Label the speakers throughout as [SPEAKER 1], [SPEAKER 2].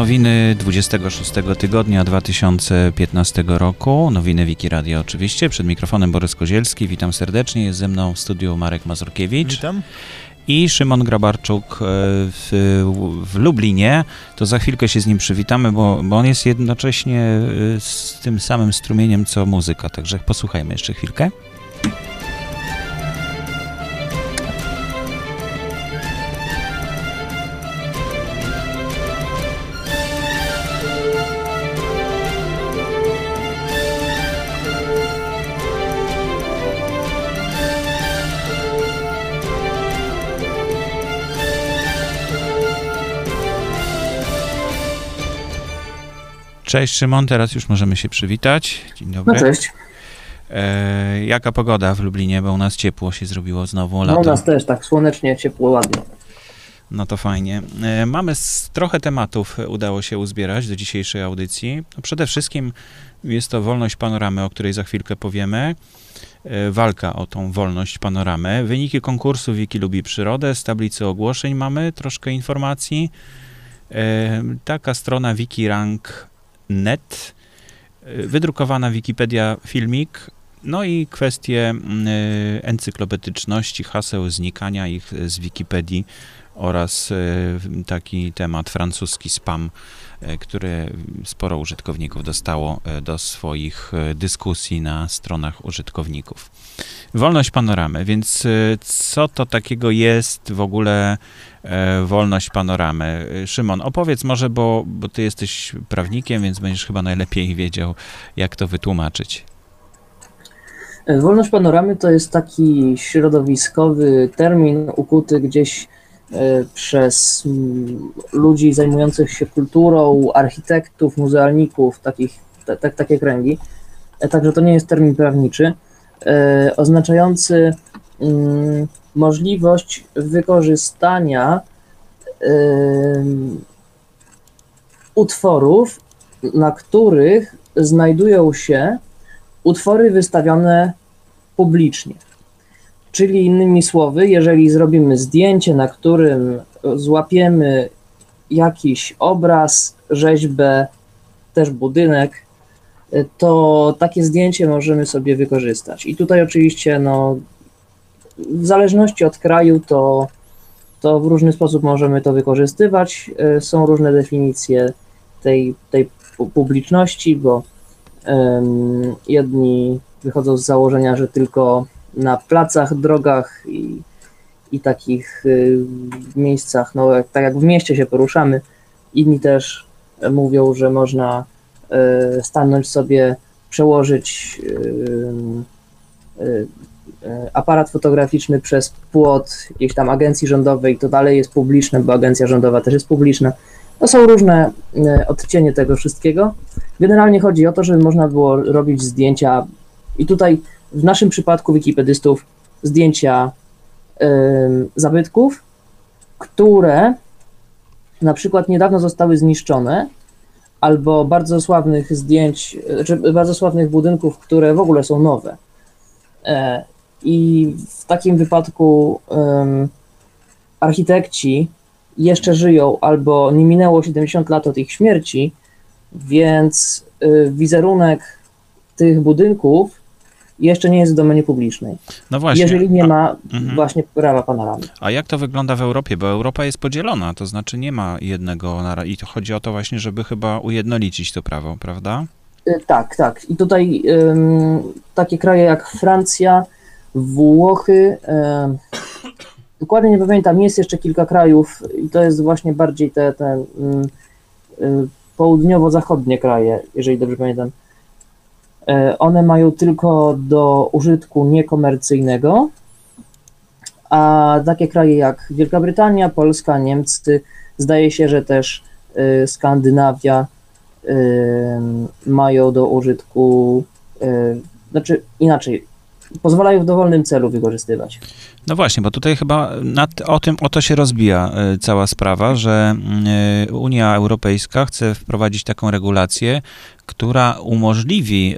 [SPEAKER 1] Nowiny 26 tygodnia 2015 roku. Nowiny Wiki Radio oczywiście. Przed mikrofonem Borys Kozielski. Witam serdecznie. Jest ze mną w studiu Marek Mazurkiewicz.
[SPEAKER 2] Witam.
[SPEAKER 1] I Szymon Grabarczuk e, w, w Lublinie. To za chwilkę się z nim przywitamy, bo, bo on jest jednocześnie e, z tym samym strumieniem co muzyka. Także posłuchajmy jeszcze chwilkę. Cześć Szymon, teraz już możemy się przywitać. Dzień dobry.
[SPEAKER 3] No cześć.
[SPEAKER 1] E, jaka pogoda w Lublinie, bo u nas ciepło się zrobiło znowu lato.
[SPEAKER 3] No u nas też tak słonecznie, ciepło, ładnie.
[SPEAKER 1] No to fajnie. E, mamy z, trochę tematów udało się uzbierać do dzisiejszej audycji. No przede wszystkim jest to wolność panoramy, o której za chwilkę powiemy. E, walka o tą wolność panoramy. Wyniki konkursu Wiki lubi przyrodę. Z tablicy ogłoszeń mamy troszkę informacji. E, taka strona wikirank net, y, wydrukowana Wikipedia filmik, no i kwestie y, encyklopedyczności, haseł, znikania ich z Wikipedii oraz y, taki temat francuski spam, który sporo użytkowników dostało do swoich dyskusji na stronach użytkowników. Wolność panoramy, więc co to takiego jest w ogóle E, wolność panoramy. Szymon, opowiedz może, bo, bo ty jesteś prawnikiem, więc będziesz chyba najlepiej wiedział, jak to wytłumaczyć.
[SPEAKER 3] E, wolność panoramy to jest taki środowiskowy termin ukuty gdzieś e, przez mm, ludzi zajmujących się kulturą, architektów, muzealników, takich, tak, takie kręgi. Także to nie jest termin prawniczy, oznaczający mm, możliwość wykorzystania utworów, na których znajdują się utwory wystawione publicznie. Czyli innymi słowy, jeżeli zrobimy zdjęcie, na którym złapiemy jakiś obraz, rzeźbę, też budynek, to takie zdjęcie możemy sobie wykorzystać. I tutaj oczywiście no, w zależności od kraju to, to w różny sposób możemy to wykorzystywać. E, są różne definicje tej, tej publiczności, bo um, jedni wychodzą z założenia, że tylko na placach, drogach i, i takich y, miejscach, no jak, tak jak w mieście się poruszamy, inni też mówią, że można y, stanąć sobie, przełożyć y, aparat fotograficzny przez płot jakiejś tam agencji rządowej, to dalej jest publiczne, bo agencja rządowa też jest publiczna. To są różne odcienie tego wszystkiego. Generalnie chodzi o to, żeby można było robić zdjęcia i tutaj w naszym przypadku wikipedystów zdjęcia zabytków, które na przykład niedawno zostały zniszczone, albo bardzo sławnych zdjęć, czy znaczy bardzo sławnych budynków, które w ogóle są nowe. E, i w takim wypadku um, architekci jeszcze żyją albo nie minęło 70 lat od ich śmierci, więc y, wizerunek tych budynków jeszcze nie jest w domenie publicznej.
[SPEAKER 1] No właśnie.
[SPEAKER 3] Jeżeli nie ma A, mhm. właśnie prawa panoramy.
[SPEAKER 1] A jak to wygląda w Europie? Bo Europa jest podzielona, to znaczy nie ma jednego i to chodzi o to właśnie, żeby chyba ujednolicić to prawo, prawda?
[SPEAKER 3] Y, tak, tak. I tutaj takie kraje jak Francja, Włochy, e, dokładnie nie pamiętam, jest jeszcze kilka krajów i to jest właśnie bardziej te, te y, południowo-zachodnie kraje, jeżeli dobrze pamiętam. E, one mają tylko do użytku niekomercyjnego, a takie kraje jak Wielka Brytania, Polska, Niemcy, zdaje się, że też y, Skandynawia y, mają do użytku, znaczy inaczej, pozwalają w dowolnym celu wykorzystywać.
[SPEAKER 1] No właśnie, bo tutaj chyba nad, o tym, o to się rozbija y, cała sprawa, że y, Unia Europejska chce wprowadzić taką regulację, która umożliwi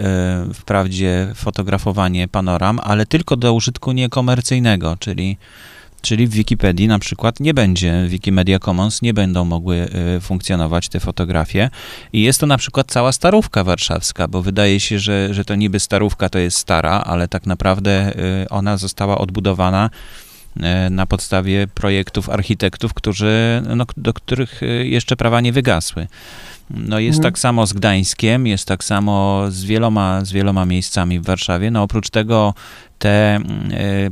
[SPEAKER 1] y, wprawdzie fotografowanie panoram, ale tylko do użytku niekomercyjnego, czyli Czyli w Wikipedii na przykład nie będzie, Wikimedia Commons nie będą mogły y, funkcjonować te fotografie. I jest to na przykład cała starówka warszawska, bo wydaje się, że, że to niby starówka to jest stara, ale tak naprawdę y, ona została odbudowana y, na podstawie projektów architektów, którzy, no, do których jeszcze prawa nie wygasły. No jest mhm. tak samo z Gdańskiem, jest tak samo z wieloma, z wieloma miejscami w Warszawie. No oprócz tego te e,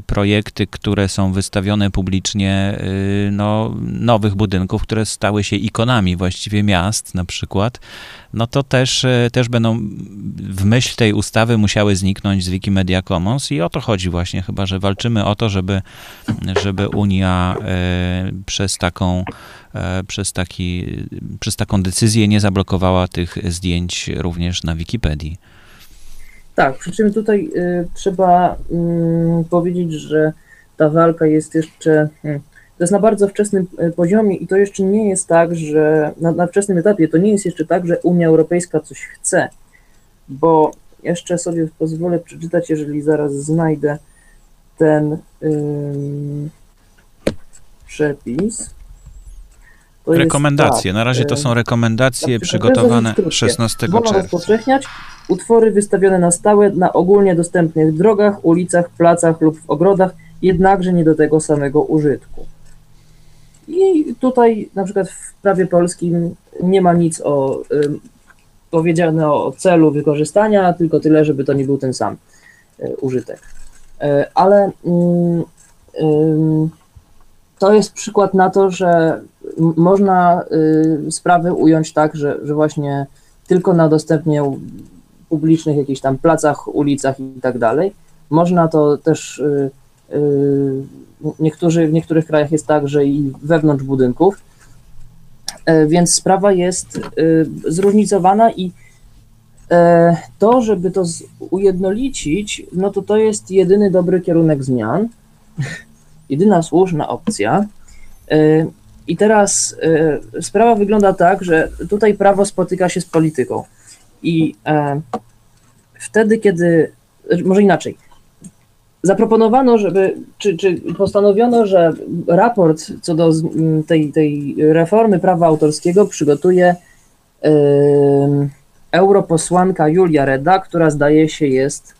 [SPEAKER 1] projekty, które są wystawione publicznie, e, no, nowych budynków, które stały się ikonami właściwie miast na przykład, no to też, e, też będą w myśl tej ustawy musiały zniknąć z Wikimedia Commons i o to chodzi właśnie chyba, że walczymy o to, żeby, żeby Unia przez taką przez, taki, przez taką decyzję nie zablokowała tych zdjęć również na Wikipedii.
[SPEAKER 3] Tak, przy czym tutaj y, trzeba y, powiedzieć, że ta walka jest jeszcze. Y, to jest na bardzo wczesnym y, poziomie i to jeszcze nie jest tak, że na, na wczesnym etapie to nie jest jeszcze tak, że Unia Europejska coś chce, bo jeszcze sobie pozwolę przeczytać, jeżeli zaraz znajdę ten przepis.
[SPEAKER 1] To rekomendacje. Tak, na razie to są rekomendacje tak, przygotowane 16 Wolno czerwca.
[SPEAKER 3] rozpowszechniać utwory wystawione na stałe na ogólnie dostępnych drogach, ulicach, placach lub w ogrodach, jednakże nie do tego samego użytku. I tutaj na przykład w prawie polskim nie ma nic o y, powiedziane o celu wykorzystania, tylko tyle, żeby to nie był ten sam y, użytek. Y, ale y, to jest przykład na to, że można y, sprawy ująć tak, że, że właśnie tylko na dostępnie publicznych jakichś tam placach, ulicach i tak dalej. Można to też, y, y, niektórzy, w niektórych krajach jest tak, że i wewnątrz budynków, e, więc sprawa jest zróżnicowana i e, to, żeby to ujednolicić, no to to jest jedyny dobry kierunek zmian, jedyna słuszna opcja. I teraz sprawa wygląda tak, że tutaj prawo spotyka się z polityką. I e, wtedy, kiedy, może inaczej, zaproponowano, żeby, czy, czy postanowiono, że raport co do tej, tej reformy prawa autorskiego przygotuje europosłanka Julia Reda, która zdaje się jest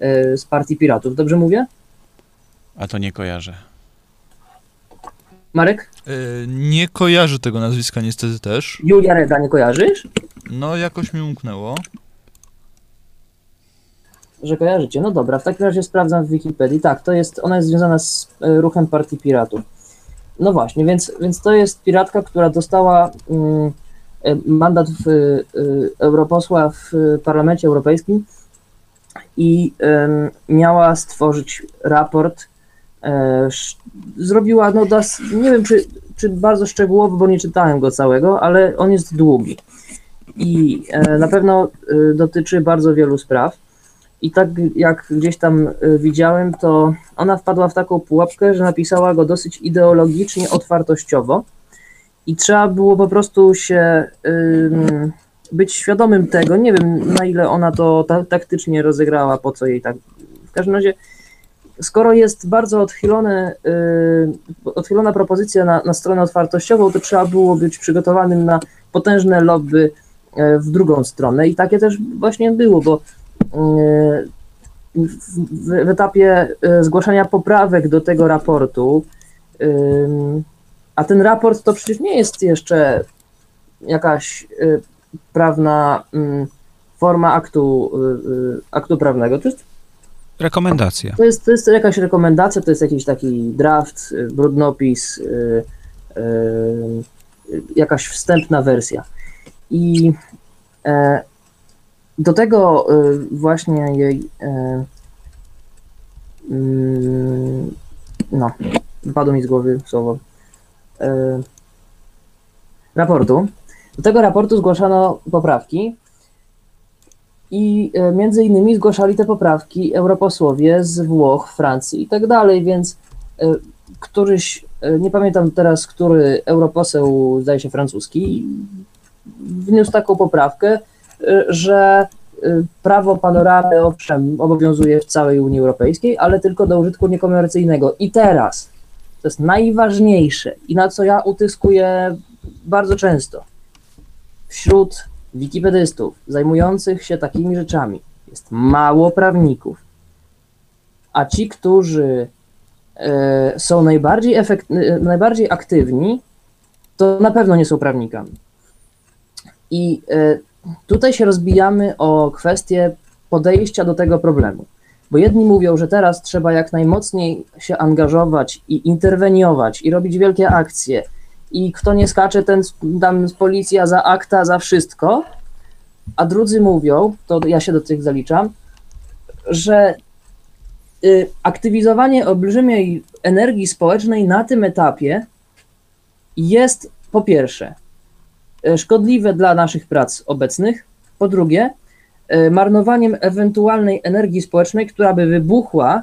[SPEAKER 3] e, z Partii Piratów. Dobrze mówię?
[SPEAKER 1] A to nie kojarzę.
[SPEAKER 3] Marek?
[SPEAKER 2] Yy, nie kojarzę tego nazwiska niestety też.
[SPEAKER 3] Julia Reda, nie kojarzysz?
[SPEAKER 2] No, jakoś mi umknęło.
[SPEAKER 3] Że kojarzycie. No dobra, w takim razie sprawdzam w Wikipedii. Tak, to jest, ona jest związana z e, ruchem Partii Piratów. No właśnie, więc, więc to jest piratka, która dostała mm, e, mandat w, y, europosła w Parlamencie Europejskim i y, miała stworzyć raport E, zrobiła, no das, nie wiem czy, czy bardzo szczegółowo, bo nie czytałem go całego, ale on jest długi i e, na pewno e, dotyczy bardzo wielu spraw. I tak jak gdzieś tam widziałem, to ona wpadła w taką pułapkę, że napisała go dosyć ideologicznie, otwartościowo i trzeba było po prostu się być świadomym tego. Nie wiem, na ile ona to ta, taktycznie rozegrała, po co jej tak. W każdym razie skoro jest bardzo yy, odchylona propozycja na, na stronę otwartościową, to trzeba było być przygotowanym na potężne lobby yy, w drugą stronę. I takie też właśnie było, bo yy, w, etapie zgłaszania poprawek do tego raportu, a ten raport to przecież nie jest jeszcze jakaś prawna forma aktu, aktu prawnego, to jest
[SPEAKER 1] Rekomendacja.
[SPEAKER 3] To jest, to jest jakaś rekomendacja, to jest jakiś taki draft, y, brudnopis, yy, yy, jakaś wstępna wersja. I e, do tego y, właśnie jej e, mm, no, padło mi z głowy słowo e, raportu. Do tego raportu zgłaszano poprawki, i e, między innymi zgłaszali te poprawki europosłowie z Włoch, Francji i tak dalej, więc e, któryś, e, nie pamiętam teraz, który europoseł, zdaje się francuski, wniósł taką poprawkę, że prawo panoramy owszem obowiązuje w całej Unii Europejskiej, ale tylko do użytku niekomercyjnego. I teraz to jest najważniejsze i na co ja utyskuję bardzo często wśród wikipedystów zajmujących się takimi rzeczami jest mało prawników, a ci, którzy e, są najbardziej, efekt, e, najbardziej aktywni, to na pewno nie są prawnikami. I e, tutaj się rozbijamy o kwestię podejścia do tego problemu. Bo jedni mówią, że teraz trzeba jak najmocniej się angażować i interweniować i robić wielkie akcje. I kto nie skacze, ten tam z policja za akta, za wszystko. A drudzy mówią, to ja się do tych zaliczam, że y, aktywizowanie olbrzymiej energii społecznej na tym etapie jest po pierwsze y, szkodliwe dla naszych prac obecnych, po drugie y, marnowaniem ewentualnej energii społecznej, która by wybuchła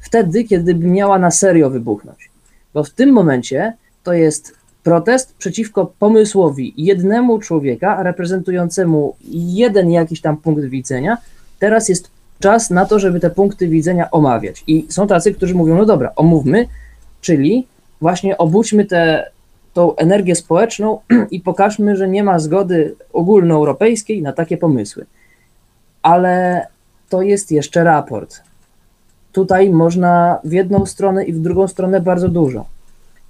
[SPEAKER 3] wtedy, kiedy by miała na serio wybuchnąć. Bo w tym momencie to jest protest przeciwko pomysłowi jednemu człowieka reprezentującemu jeden jakiś tam punkt widzenia. Teraz jest czas na to, żeby te punkty widzenia omawiać. I są tacy, którzy mówią, no dobra, omówmy, czyli właśnie obudźmy tę tą energię społeczną i pokażmy, że nie ma zgody ogólnoeuropejskiej na takie pomysły. Ale to jest jeszcze raport. Tutaj można w jedną stronę i w drugą stronę bardzo dużo.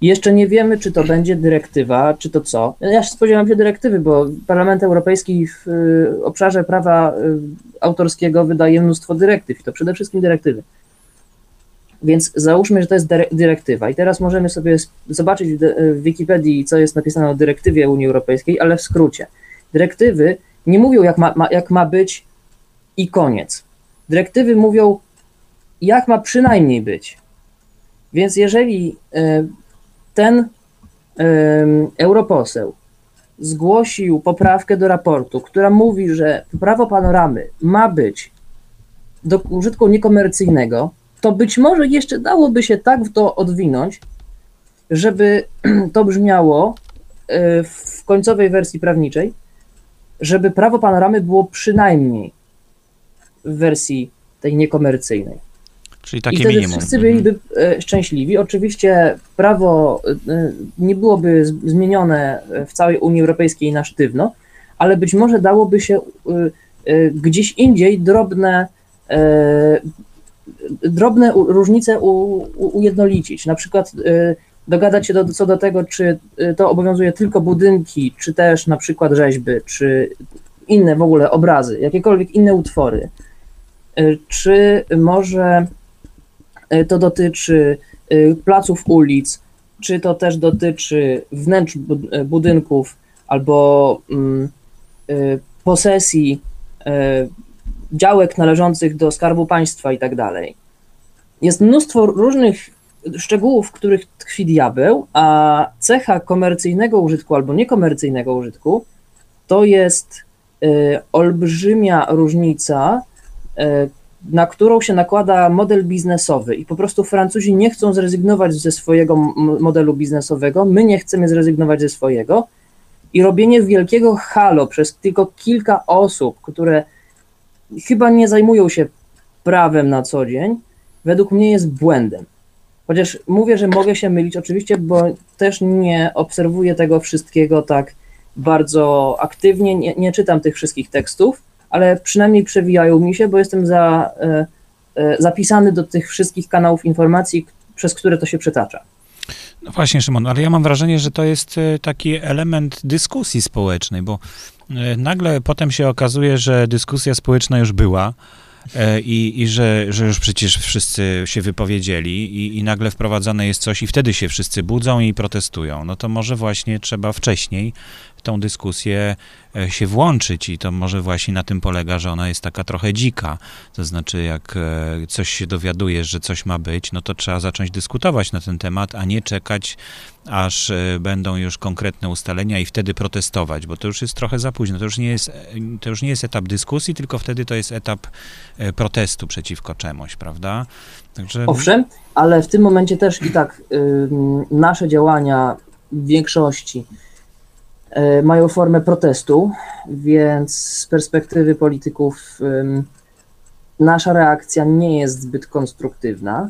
[SPEAKER 3] Jeszcze nie wiemy, czy to będzie dyrektywa, czy to co. Ja się spodziewam się dyrektywy, bo Parlament Europejski w y, obszarze prawa y, autorskiego wydaje mnóstwo dyrektyw, i to przede wszystkim dyrektywy. Więc załóżmy, że to jest dyrektywa, i teraz możemy sobie zobaczyć w Wikipedii, co jest napisane o dyrektywie Unii Europejskiej, ale w skrócie. Dyrektywy nie mówią, jak ma, ma jak ma być i koniec. Dyrektywy mówią, jak ma przynajmniej być. Więc jeżeli ten europoseł zgłosił poprawkę do raportu, która mówi, że prawo panoramy ma być do użytku niekomercyjnego, to być może jeszcze dałoby się tak w to odwinąć, żeby to brzmiało e, w końcowej wersji prawniczej, żeby prawo panoramy było przynajmniej w wersji tej niekomercyjnej.
[SPEAKER 1] Czyli takie
[SPEAKER 3] I wtedy
[SPEAKER 1] minimum.
[SPEAKER 3] wszyscy
[SPEAKER 1] Mhm.
[SPEAKER 3] byliby e, szczęśliwi. Oczywiście prawo e, nie byłoby zmienione w całej Unii Europejskiej na sztywno, ale być może dałoby się e, gdzieś indziej drobne, drobne różnice ujednolicić. Na przykład dogadać się do, co do tego, czy to obowiązuje tylko budynki, czy też na przykład rzeźby, czy inne w ogóle obrazy, jakiekolwiek inne utwory. Czy może to dotyczy e, placów ulic, czy to też dotyczy wnętrz e, budynków albo mm, e, posesji e, działek należących do Skarbu Państwa i tak dalej. Jest mnóstwo różnych szczegółów, w których tkwi diabeł, a cecha komercyjnego użytku albo niekomercyjnego użytku to jest e, olbrzymia różnica, e, na którą się nakłada model biznesowy i po prostu Francuzi nie chcą zrezygnować ze swojego modelu biznesowego, my nie chcemy zrezygnować ze swojego i robienie wielkiego halo przez tylko kilka osób, które chyba nie zajmują się prawem na co dzień, według mnie jest błędem. Chociaż mówię, że mogę się mylić oczywiście, bo też nie obserwuję tego wszystkiego tak bardzo aktywnie, nie, nie czytam tych wszystkich tekstów, ale przynajmniej przewijają mi się, bo jestem za, e, e, zapisany do tych wszystkich kanałów informacji, przez które to się przetacza.
[SPEAKER 1] No właśnie, Szymon, ale ja mam wrażenie, że to jest e, taki element dyskusji społecznej, bo nagle potem się okazuje, że dyskusja społeczna już była i, i że, że już przecież wszyscy się wypowiedzieli i, i nagle wprowadzane jest coś i wtedy się wszyscy budzą i protestują. No to może właśnie trzeba wcześniej tą dyskusję e, się włączyć i to może właśnie na tym polega, że ona jest taka trochę dzika. To znaczy, jak e, coś się dowiadujesz, że coś ma być, no to trzeba zacząć dyskutować na ten temat, a nie czekać, aż e, będą już konkretne ustalenia i wtedy protestować, bo to już jest trochę za późno. To już nie jest, to już nie jest etap dyskusji, tylko wtedy to jest etap protestu przeciwko czemuś, prawda? Także
[SPEAKER 3] Owszem, ale w tym momencie też i tak nasze działania w większości mają formę protestu, więc z perspektywy polityków nasza reakcja nie jest zbyt konstruktywna.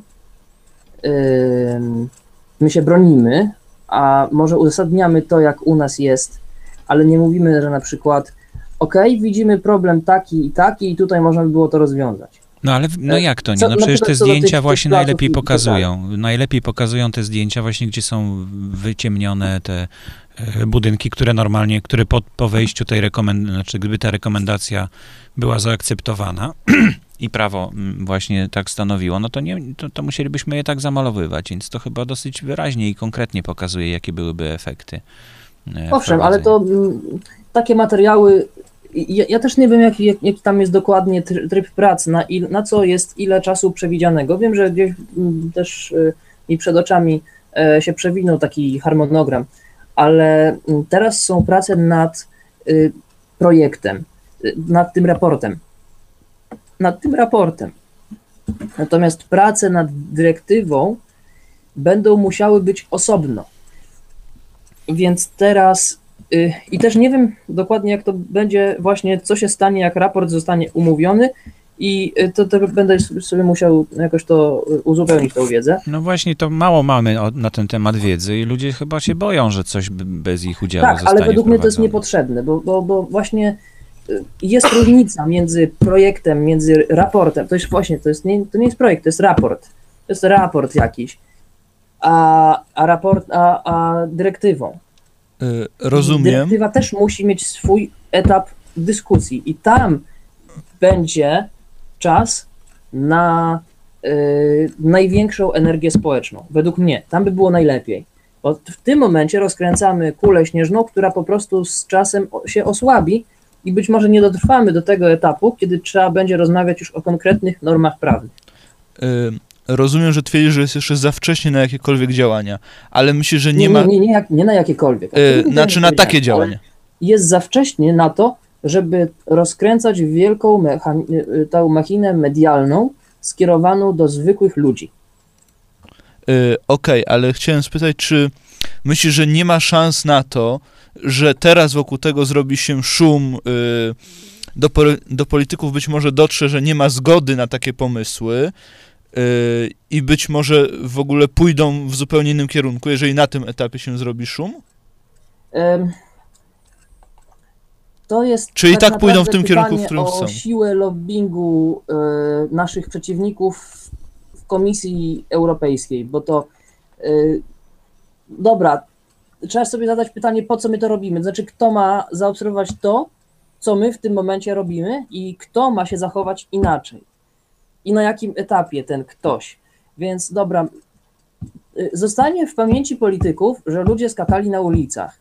[SPEAKER 3] My się bronimy, a może uzasadniamy to, jak u nas jest, ale nie mówimy, że na przykład OK, widzimy problem taki i taki i tutaj można by było to rozwiązać.
[SPEAKER 1] No ale no
[SPEAKER 3] E,
[SPEAKER 1] jak to nie? No przecież te zdjęcia właśnie najlepiej
[SPEAKER 3] i tak
[SPEAKER 1] pokazują. Najlepiej pokazują te zdjęcia właśnie, gdzie są wyciemnione te e, budynki, które normalnie, które po, po wejściu tej rekomendacji, znaczy gdyby ta rekomendacja była zaakceptowana i prawo mm, właśnie tak stanowiło, no to, nie, to, to musielibyśmy je tak zamalowywać, więc to chyba dosyć wyraźnie i konkretnie pokazuje, jakie byłyby efekty. e,
[SPEAKER 3] Owszem, ale to mm, takie materiały. Ja, ja też nie wiem, jaki, jak- jaki tam jest dokładnie tr- tryb pracy, na, il, na co jest ile czasu przewidzianego. Wiem, że gdzieś mm, też y, mi przed oczami e, się przewinął taki harmonogram, ale mm, teraz są prace nad y, projektem, y, nad tym raportem. Nad tym raportem. Natomiast prace nad dyrektywą będą musiały być osobno. Więc teraz y, i też nie wiem dokładnie, jak to będzie, właśnie co się stanie, jak raport zostanie umówiony, i y, to, to będę sobie musiał jakoś to y, uzupełnić, tą wiedzę.
[SPEAKER 1] No właśnie, to mało mamy na ten temat wiedzy i ludzie chyba się boją, że coś bez ich udziału
[SPEAKER 3] Tak,
[SPEAKER 1] zostanie
[SPEAKER 3] ale według mnie to jest niepotrzebne, bo, bo, bo właśnie y, jest różnica między projektem, między raportem. To jest właśnie, to, jest nie, to nie jest projekt, to jest raport. To jest raport jakiś, a, a, raport, a, a dyrektywą.
[SPEAKER 2] Rozumiem.
[SPEAKER 3] Dyrektywa też musi mieć swój etap dyskusji i tam będzie czas na y, największą energię społeczną. Według mnie, tam by było najlepiej. Bo w tym momencie rozkręcamy kulę śnieżną, która po prostu z czasem się osłabi i być może nie dotrwamy do tego etapu, kiedy trzeba będzie rozmawiać już o konkretnych normach prawnych.
[SPEAKER 2] Y, rozumiem, że twierdzisz, że jest jeszcze za wcześnie na jakiekolwiek działania, ale myślę, że nie, ma.
[SPEAKER 3] nie, nie, nie, nie na jakiekolwiek.
[SPEAKER 2] y,
[SPEAKER 3] Absolutnie
[SPEAKER 2] znaczy
[SPEAKER 3] nie
[SPEAKER 2] na takie działania.
[SPEAKER 3] jest za wcześnie na to, żeby rozkręcać wielką mechan- y, tą machinę medialną skierowaną do zwykłych ludzi.
[SPEAKER 2] Y, Okej, ale chciałem spytać, czy myślisz, że nie ma szans na to, że teraz wokół tego zrobi się szum, y, do, po, do polityków być może dotrze, że nie ma zgody na takie pomysły y, i być może w ogóle pójdą w zupełnie innym kierunku, jeżeli na tym etapie się zrobi szum?
[SPEAKER 3] To jest.
[SPEAKER 2] Czy i tak pójdą w tym kierunku, w którym chcą?
[SPEAKER 3] siłę lobbingu e, naszych przeciwników w Komisji Europejskiej, bo to. e, Dobra, trzeba sobie zadać pytanie, po co my to robimy. Znaczy, kto ma zaobserwować to, co my w tym momencie robimy i kto ma się zachować inaczej. I na jakim etapie ten ktoś. Więc dobra, y, zostanie w pamięci polityków, że ludzie skakali na ulicach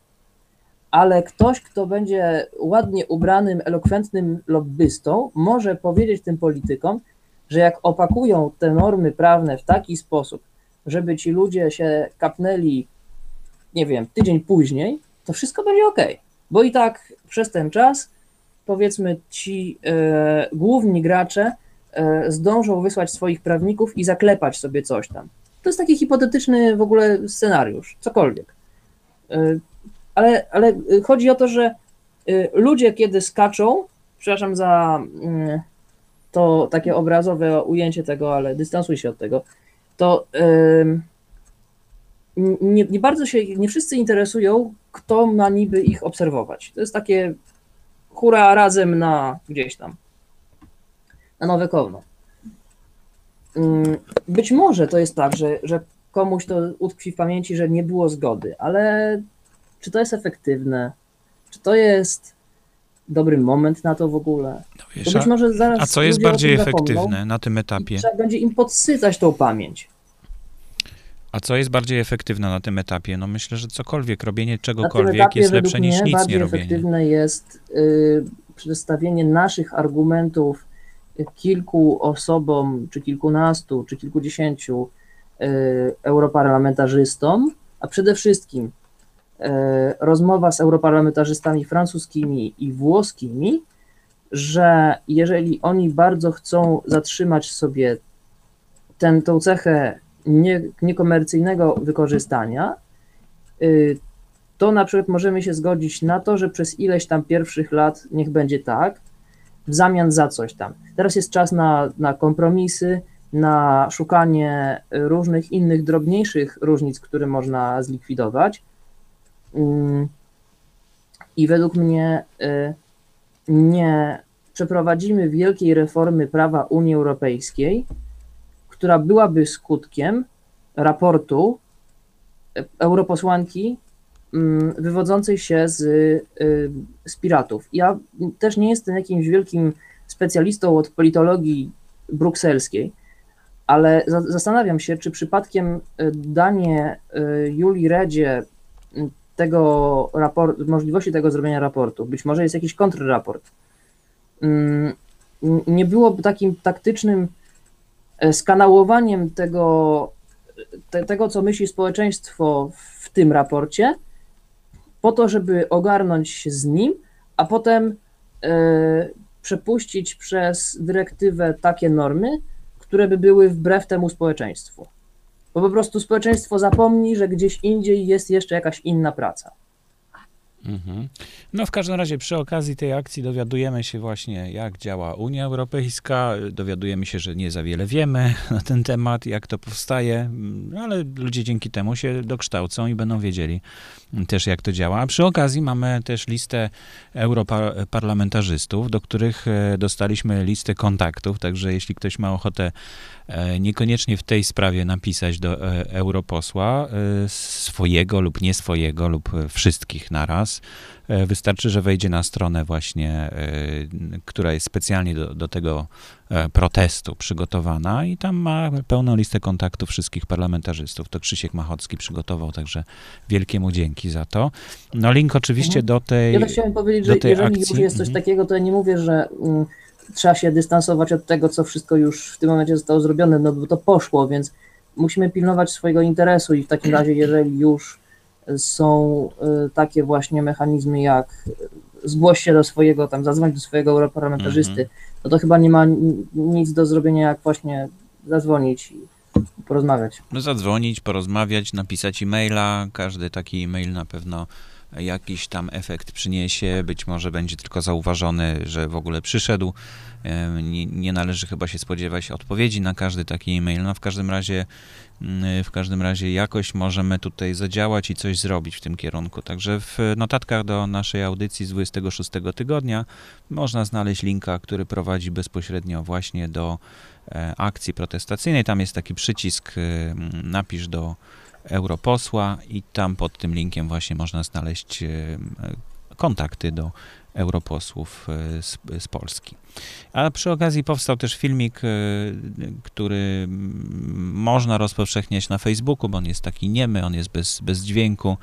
[SPEAKER 3] ale ktoś, kto będzie ładnie ubranym, elokwentnym lobbystą, może powiedzieć tym politykom, że jak opakują te normy prawne w taki sposób, żeby ci ludzie się kapnęli, nie wiem, tydzień później, to wszystko będzie ok. Bo i tak przez ten czas, powiedzmy, ci e, główni gracze e, zdążą wysłać swoich prawników i zaklepać sobie coś tam. To jest taki hipotetyczny w ogóle scenariusz, cokolwiek. E, ale, ale y, chodzi o to, że y, ludzie, kiedy skaczą, przepraszam za mm, to takie obrazowe ujęcie tego, ale dystansuj się od tego, to nie, nie bardzo się, nie wszyscy interesują, kto ma niby ich obserwować. To jest takie hura razem na gdzieś tam, na Nowe Kowno. Ym, Być może to jest tak, że, że komuś to utkwi w pamięci, że nie było zgody, ale czy to jest efektywne? Czy to jest dobry moment na to w ogóle?
[SPEAKER 1] No
[SPEAKER 3] To
[SPEAKER 1] wiesz,
[SPEAKER 3] być
[SPEAKER 1] a,
[SPEAKER 3] może zaraz
[SPEAKER 1] a co jest bardziej efektywne na tym etapie?
[SPEAKER 3] Trzeba będzie im podsycać tą pamięć.
[SPEAKER 1] A co jest bardziej efektywne na tym etapie? No myślę, że cokolwiek, robienie czegokolwiek jest lepsze niż
[SPEAKER 3] mnie
[SPEAKER 1] nic nie
[SPEAKER 3] bardziej
[SPEAKER 1] robienie.
[SPEAKER 3] efektywne jest y, przedstawienie naszych argumentów kilku osobom, czy kilkunastu, czy kilkudziesięciu y, europarlamentarzystom, a przede wszystkim rozmowa z europarlamentarzystami francuskimi i włoskimi, że jeżeli oni bardzo chcą zatrzymać sobie tę tą cechę nie, niekomercyjnego wykorzystania, y, to na przykład możemy się zgodzić na to, że przez ileś tam pierwszych lat niech będzie tak, w zamian za coś tam. Teraz jest czas na, na kompromisy, na szukanie różnych innych drobniejszych różnic, które można zlikwidować. Mm, I według mnie y, nie przeprowadzimy wielkiej reformy prawa Unii Europejskiej, która byłaby skutkiem raportu europosłanki mm, wywodzącej się z, y, z piratów. Ja też nie jestem jakimś wielkim specjalistą od politologii brukselskiej, ale zastanawiam się, czy przypadkiem y, danie y, Julii Redzie tego raportu, możliwości tego zrobienia raportu, być może jest jakiś kontrraport, mm, nie byłoby takim taktycznym e, skanałowaniem tego, te, tego, co myśli społeczeństwo w tym raporcie, po to, żeby ogarnąć się z nim, a potem e, przepuścić przez dyrektywę takie normy, które by były wbrew temu społeczeństwu. Bo po prostu społeczeństwo zapomni, że gdzieś indziej jest jeszcze jakaś inna praca.
[SPEAKER 1] Mhm. No w każdym razie przy okazji tej akcji dowiadujemy się właśnie, jak działa Unia Europejska, dowiadujemy się, że nie za wiele wiemy na ten temat, jak to powstaje, no, ale ludzie dzięki temu się dokształcą i będą wiedzieli też, jak to działa. A przy okazji mamy też listę europarlamentarzystów, do których e, dostaliśmy listę kontaktów, także jeśli ktoś ma ochotę niekoniecznie w tej sprawie napisać do e, europosła e, swojego lub nie swojego lub wszystkich naraz. Wystarczy, że wejdzie na stronę właśnie, która jest specjalnie do, do tego protestu przygotowana i tam ma pełną listę kontaktów wszystkich parlamentarzystów. To Krzysiek Machocki przygotował, także wielkie mu dzięki za to. No link oczywiście mhm. do tej
[SPEAKER 3] Ja tak chciałem powiedzieć, że jeżeli akcji, już jest coś mhm. takiego, to ja nie mówię, że mm, trzeba się dystansować od tego, co wszystko już w tym momencie zostało zrobione, no bo to poszło, więc musimy pilnować swojego interesu i w takim razie, jeżeli już są y, takie właśnie mechanizmy jak zgłoś się do swojego, tam zadzwoń do swojego europarlamentarzysty, mm -hmm. no to chyba nie ma nic do zrobienia jak właśnie zadzwonić i porozmawiać.
[SPEAKER 1] No zadzwonić, porozmawiać, napisać e-maila, każdy taki e-mail na pewno jakiś tam efekt przyniesie, być może będzie tylko zauważony, że w ogóle przyszedł. Nie, nie, należy chyba się spodziewać odpowiedzi na każdy taki e-mail. No w każdym razie mm, w każdym razie jakoś możemy tutaj zadziałać i coś zrobić w tym kierunku. Także w notatkach do naszej audycji z 26 tygodnia można znaleźć linka, który prowadzi bezpośrednio właśnie do e, akcji protestacyjnej. Tam jest taki przycisk napisz do europosła i tam pod tym linkiem właśnie można znaleźć e, kontakty do europosłów e, z, z, Polski. A przy okazji powstał też filmik, e, który można rozpowszechniać na Facebooku, bo on jest taki niemy, on jest bez, bez dźwięku,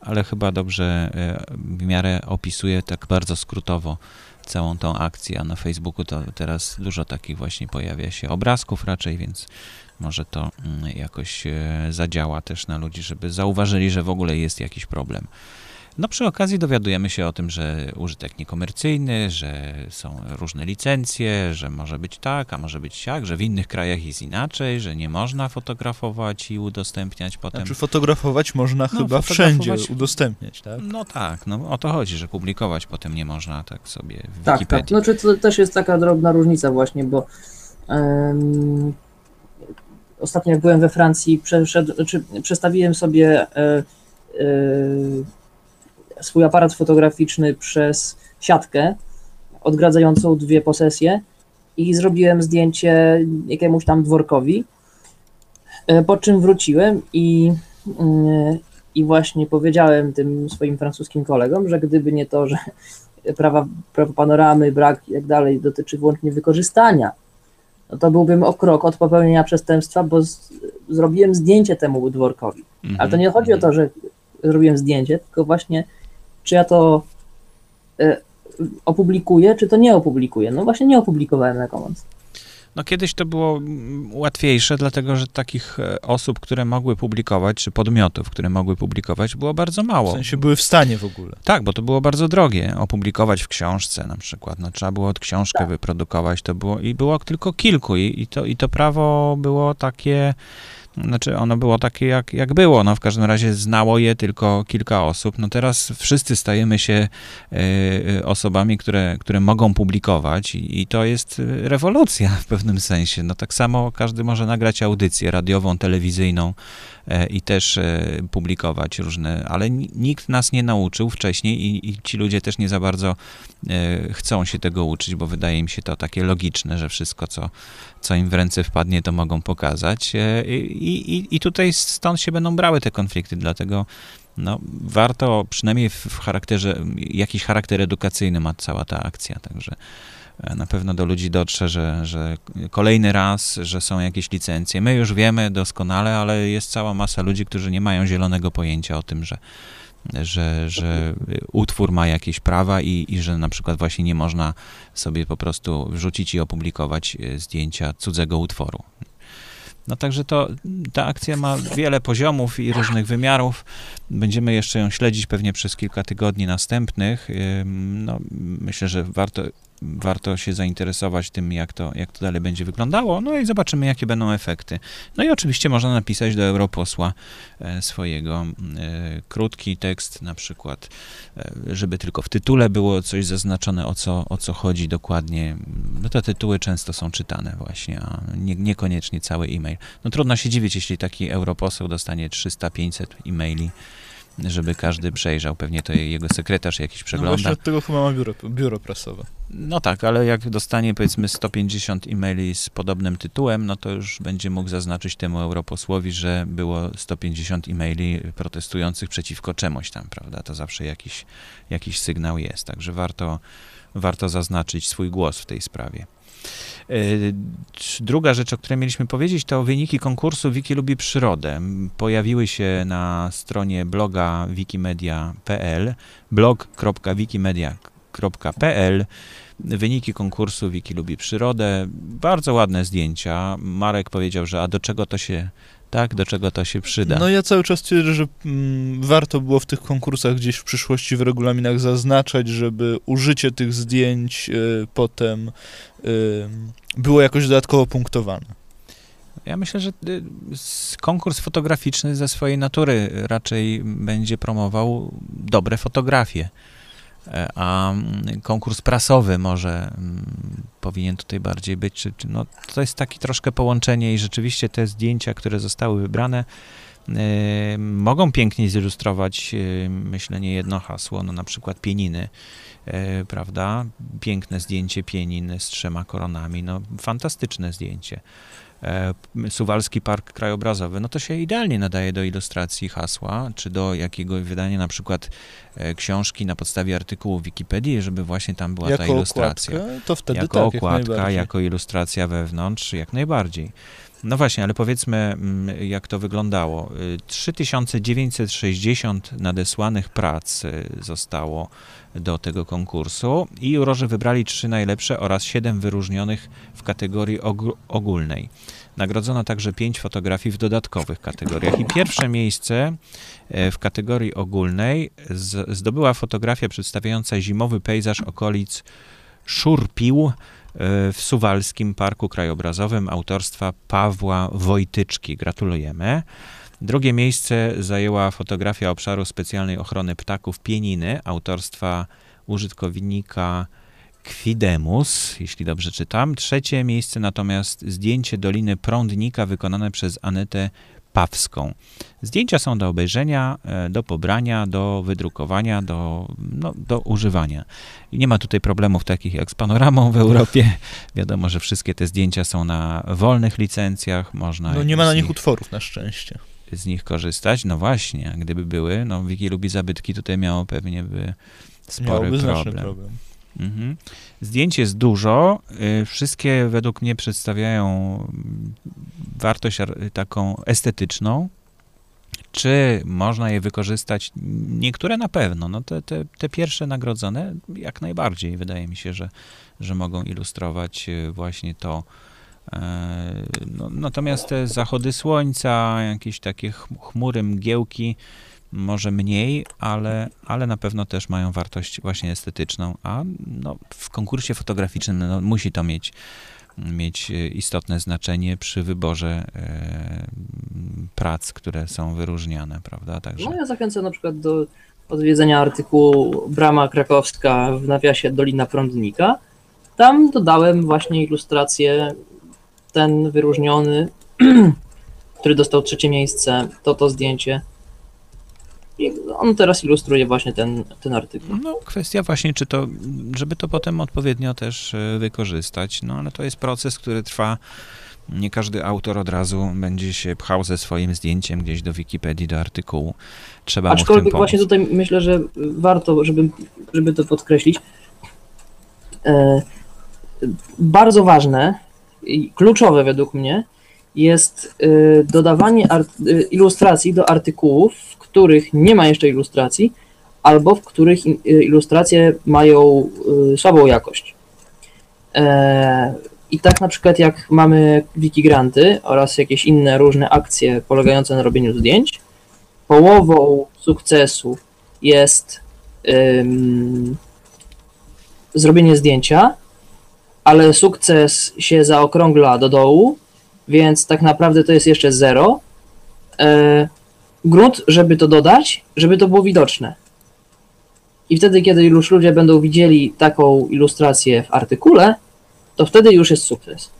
[SPEAKER 1] ale chyba dobrze w miarę opisuje tak bardzo skrótowo całą tą akcję, a na Facebooku to teraz dużo takich właśnie pojawia się obrazków raczej, więc może to mm, jakoś e, zadziała też na ludzi, żeby zauważyli, że w ogóle jest jakiś problem. No przy okazji dowiadujemy się o tym, że użytek niekomercyjny, że są różne licencje, że może być tak, a może być siak, że w innych krajach jest inaczej, że nie można fotografować i udostępniać potem.
[SPEAKER 2] Znaczy fotografować można no, chyba wszędzie, udostępniać, tak?
[SPEAKER 1] No tak, no o to chodzi, że publikować potem nie można tak sobie w
[SPEAKER 3] tak,
[SPEAKER 1] Wikipedii.
[SPEAKER 3] Tak, znaczy to też jest taka drobna różnica właśnie, bo um, ostatnio jak byłem we Francji, znaczy, przestawiłem sobie e, e, swój aparat fotograficzny przez siatkę odgradzającą dwie posesje i zrobiłem zdjęcie jakiemuś tam dworkowi, e, po czym wróciłem i, i właśnie powiedziałem tym swoim francuskim kolegom, że gdyby nie to, że prawa panoramy, brak i tak dalej dotyczy wyłącznie wykorzystania no to byłbym o krok od popełnienia przestępstwa, bo z, zrobiłem zdjęcie temu dworkowi. Mm -hmm. Ale to nie chodzi o to, że zrobiłem zdjęcie, tylko właśnie czy ja to y, opublikuję, czy to nie opublikuję. No właśnie nie opublikowałem na Commons.
[SPEAKER 1] No kiedyś to było mm, łatwiejsze, dlatego że takich e, osób, które mogły publikować, czy podmiotów, które mogły publikować, było bardzo mało.
[SPEAKER 2] W sensie były w stanie w ogóle.
[SPEAKER 1] Tak, bo to było bardzo drogie. Opublikować w książce na przykład. No, trzeba było od książkę tak. wyprodukować, to było i było tylko kilku i, i, to, i to prawo było takie Znaczy, ono było takie, jak, jak było. No, w każdym razie znało je tylko kilka osób. No teraz wszyscy stajemy się y, osobami, które, które mogą publikować i, i, to jest rewolucja w pewnym sensie. No tak samo każdy może nagrać audycję radiową, telewizyjną i też y, publikować różne, ale nikt nas nie nauczył wcześniej i, i ci ludzie też nie za bardzo chcą się tego uczyć, bo wydaje im się to takie logiczne, że wszystko, co, co im w ręce wpadnie, to mogą pokazać. I, i, i tutaj stąd się będą brały te konflikty, dlatego no, warto przynajmniej w charakterze, jakiś charakter edukacyjny ma cała ta akcja, także e, na pewno do ludzi dotrze, że, że kolejny raz, że są jakieś licencje. My już wiemy doskonale, ale jest cała masa ludzi, którzy nie mają zielonego pojęcia o tym, że, że, że utwór ma jakieś prawa i, i że na przykład właśnie nie można sobie po prostu wrzucić i opublikować e, zdjęcia cudzego utworu. No także to, ta akcja ma wiele poziomów i różnych wymiarów. Będziemy jeszcze ją śledzić pewnie przez kilka tygodni następnych. No, myślę, że warto warto się zainteresować tym, jak to, jak to dalej będzie wyglądało, no i zobaczymy, jakie będą efekty. No i oczywiście można napisać do europosła e, swojego e, krótki tekst, na przykład, e, żeby tylko w tytule było coś zaznaczone, o co, o co chodzi dokładnie. No te tytuły często są czytane właśnie, a nie, niekoniecznie cały e-mail. No trudno się dziwić, jeśli taki europoseł dostanie 300-500 e-maili żeby każdy przejrzał. Pewnie to jego sekretarz jakiś przegląda. No
[SPEAKER 2] właśnie od tego chyba ma biuro, biuro prasowe.
[SPEAKER 1] No tak, ale jak dostanie powiedzmy 150 e-maili z podobnym tytułem, no to już będzie mógł zaznaczyć temu europosłowi, że było 150 e-maili protestujących przeciwko czemuś tam, prawda? To zawsze jakiś, jakiś sygnał jest, także warto, warto zaznaczyć swój głos w tej sprawie. E, druga rzecz, o której mieliśmy powiedzieć, to wyniki konkursu Wiki lubi przyrodę. Pojawiły się na stronie bloga wikimedia.pl, blog.wikimedia.pl. Wyniki konkursu Wiki lubi przyrodę. Bardzo ładne zdjęcia. Marek powiedział, że a do czego to się tak, do czego to się przyda.
[SPEAKER 2] No ja cały czas twierdzę, że mm, warto było w tych konkursach gdzieś w przyszłości w regulaminach zaznaczać, żeby użycie tych zdjęć y, potem y, było jakoś dodatkowo punktowane.
[SPEAKER 1] Ja myślę, że y, konkurs fotograficzny ze swojej natury raczej będzie promował dobre fotografie. A mm, konkurs prasowy może mm, powinien tutaj bardziej być. Czy, czy, no, to jest takie troszkę połączenie i rzeczywiście te zdjęcia, które zostały wybrane, y, mogą pięknie zilustrować, y, myślę, nie jedno hasło, no na przykład pieniny, y, prawda? Piękne zdjęcie pieniny z trzema koronami, no fantastyczne zdjęcie. E, Suwalski Park Krajobrazowy, no to się idealnie nadaje do ilustracji hasła, czy do jakiego wydania na przykład e, książki na podstawie artykułu Wikipedii, żeby właśnie tam była
[SPEAKER 2] jako
[SPEAKER 1] ta ilustracja.
[SPEAKER 2] Okładkę, to wtedy
[SPEAKER 1] jako
[SPEAKER 2] tak,
[SPEAKER 1] okładka, jako ilustracja wewnątrz, jak najbardziej. No właśnie, ale powiedzmy, mm, jak to wyglądało. 3960 y, nadesłanych prac y, zostało do tego konkursu i jurorzy wybrali trzy najlepsze oraz siedem wyróżnionych w kategorii ogólnej. Nagrodzono także pięć fotografii w dodatkowych kategoriach. I pierwsze miejsce e, w kategorii ogólnej zdobyła fotografia przedstawiająca zimowy pejzaż okolic Szurpił w Suwalskim Parku Krajobrazowym autorstwa Pawła Wojtyczki. Gratulujemy. Drugie miejsce zajęła fotografia obszaru specjalnej ochrony ptaków Pieniny autorstwa użytkownika Kwidemus, jeśli dobrze czytam. Trzecie miejsce natomiast zdjęcie Doliny Prądnika wykonane przez Anetę Pawską. Zdjęcia są do obejrzenia, e, do pobrania, do wydrukowania, do, no, do używania. I nie ma tutaj problemów takich jak z panoramą w Europie. Wiadomo, że wszystkie te zdjęcia są na wolnych licencjach, można...
[SPEAKER 2] No nie ma na nich utworów na szczęście
[SPEAKER 1] z nich korzystać. No właśnie, gdyby były, no Wiki lubi zabytki, tutaj miało pewnie by spory problem. problem. Mhm. Zdjęć jest dużo. Y, wszystkie według mnie przedstawiają wartość taką estetyczną. Czy można je wykorzystać? Niektóre na pewno. No te, te, te pierwsze nagrodzone jak najbardziej. Wydaje mi się, że, że mogą ilustrować y, właśnie to, E, no, natomiast te zachody słońca, jakieś takie chmury, mgiełki, może mniej, ale, ale na pewno też mają wartość właśnie estetyczną, a no, w konkursie fotograficznym no, musi to mieć mieć e, istotne znaczenie przy wyborze e, prac, które są wyróżniane, prawda? Także...
[SPEAKER 3] No ja zachęcam na przykład do odwiedzenia artykułu Brama Krakowska w nawiasie Dolina Prądnika. Tam dodałem właśnie ilustrację, ten wyróżniony, który dostał trzecie miejsce, to to zdjęcie. I on teraz ilustruje właśnie ten, ten artykuł.
[SPEAKER 1] No, kwestia właśnie, czy to, żeby to potem odpowiednio też e, wykorzystać, no ale to jest proces, który trwa, nie każdy autor od razu będzie się pchał ze swoim zdjęciem gdzieś do Wikipedii, do artykułu. Trzeba mu w
[SPEAKER 3] Aczkolwiek właśnie tutaj myślę, że warto, żeby, żeby to podkreślić. E, bardzo ważne i kluczowe według mnie jest e, dodawanie art, e, ilustracji do artykułów, których nie ma jeszcze ilustracji, albo w których e, ilustracje mają e, słabą jakość. E, I tak na przykład jak mamy wikigranty oraz jakieś inne różne akcje polegające na robieniu zdjęć, połową sukcesu jest zrobienie zdjęcia, ale sukces się zaokrągla do dołu, więc tak naprawdę to jest jeszcze zero. E, grunt, żeby to dodać, żeby to było widoczne. I wtedy, kiedy już ludzie będą widzieli taką ilustrację w artykule, to wtedy już jest sukces.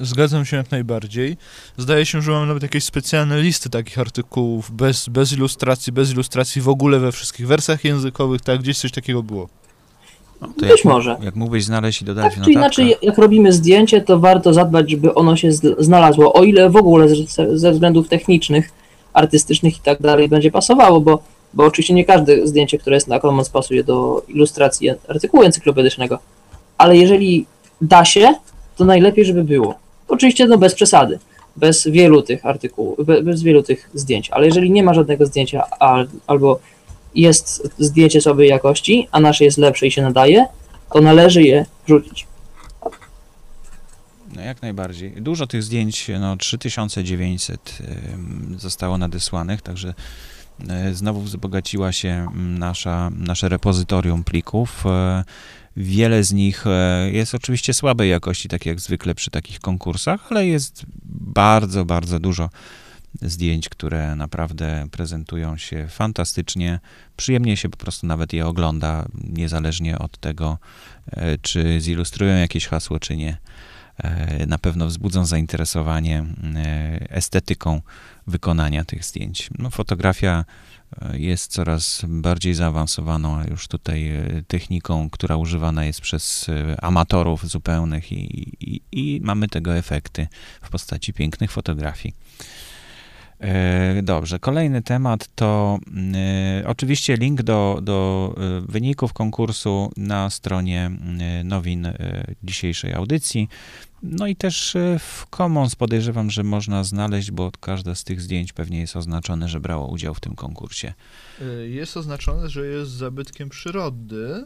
[SPEAKER 2] Zgadzam się jak najbardziej. Zdaje się, że mamy nawet jakieś specjalne listy takich artykułów bez, bez ilustracji, bez ilustracji w ogóle we wszystkich wersjach językowych, tak? Gdzieś coś takiego było.
[SPEAKER 1] No,
[SPEAKER 3] Być
[SPEAKER 1] jak,
[SPEAKER 3] może.
[SPEAKER 1] Jak mógłbyś znaleźć i dodać
[SPEAKER 3] Tak czy inaczej, jak robimy zdjęcie, to warto zadbać, żeby ono się znalazło, o ile w ogóle ze, względów technicznych, artystycznych i tak dalej będzie pasowało, bo, bo oczywiście nie każde zdjęcie, które jest na Commons pasuje do ilustracji artykułu encyklopedycznego, ale jeżeli da się, to najlepiej, żeby było. Oczywiście no bez przesady, bez wielu tych artykułów, be- bez wielu tych zdjęć, ale jeżeli nie ma żadnego zdjęcia al, albo jest zdjęcie słabej jakości, a nasze jest lepsze i się nadaje, to należy je wrzucić.
[SPEAKER 1] No jak najbardziej. Dużo tych zdjęć, no 3900 ym, zostało nadesłanych, także y, znowu wzbogaciła się nasza, nasze repozytorium plików. E, Wiele z nich e, jest oczywiście słabej jakości, tak jak zwykle przy takich konkursach, ale jest bardzo, bardzo dużo zdjęć, które naprawdę prezentują się fantastycznie. Przyjemnie się po prostu nawet je ogląda, niezależnie od tego, e, czy zilustrują jakieś hasło, czy nie. E, Na pewno wzbudzą zainteresowanie e, estetyką wykonania tych zdjęć. No, fotografia jest coraz bardziej zaawansowaną już tutaj techniką, która używana jest przez amatorów zupełnych i, i, i mamy tego efekty w postaci pięknych fotografii. E, Dobrze, kolejny temat to e, oczywiście link do, do e, wyników konkursu na stronie nowin dzisiejszej audycji. No i też w Commons podejrzewam, że można znaleźć, bo każde z tych zdjęć pewnie jest oznaczone, że brało udział w tym konkursie.
[SPEAKER 2] Jest oznaczone, że jest zabytkiem przyrody.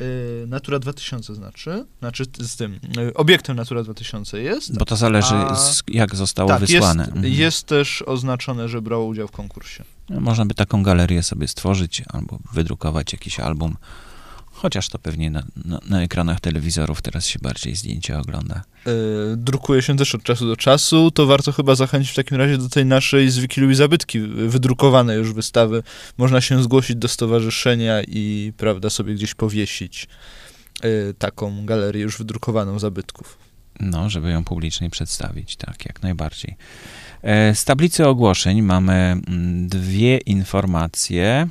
[SPEAKER 2] Y, Natura 2000 znaczy, znaczy z tym, y, obiektem Natura 2000 jest.
[SPEAKER 1] Bo to zależy,
[SPEAKER 2] A-
[SPEAKER 1] z, jak zostało
[SPEAKER 2] tak,
[SPEAKER 1] wysłane.
[SPEAKER 2] jest,
[SPEAKER 1] Mhm.
[SPEAKER 2] jest też oznaczone, że brało udział w konkursie.
[SPEAKER 1] No, Można by taką galerię sobie stworzyć albo wydrukować jakiś album. Chociaż to pewnie na, na, na ekranach telewizorów teraz się bardziej zdjęcia ogląda.
[SPEAKER 2] Y, drukuje się też od czasu do czasu, to warto chyba zachęcić w takim razie do tej naszej z Wikilubi Zabytki, wydrukowanej już wystawy. Można się zgłosić do stowarzyszenia i, prawda, sobie gdzieś powiesić y, taką galerię już wydrukowaną zabytków.
[SPEAKER 1] No, żeby ją publicznie przedstawić, tak, jak najbardziej. E, Z tablicy ogłoszeń mamy mm, dwie informacje.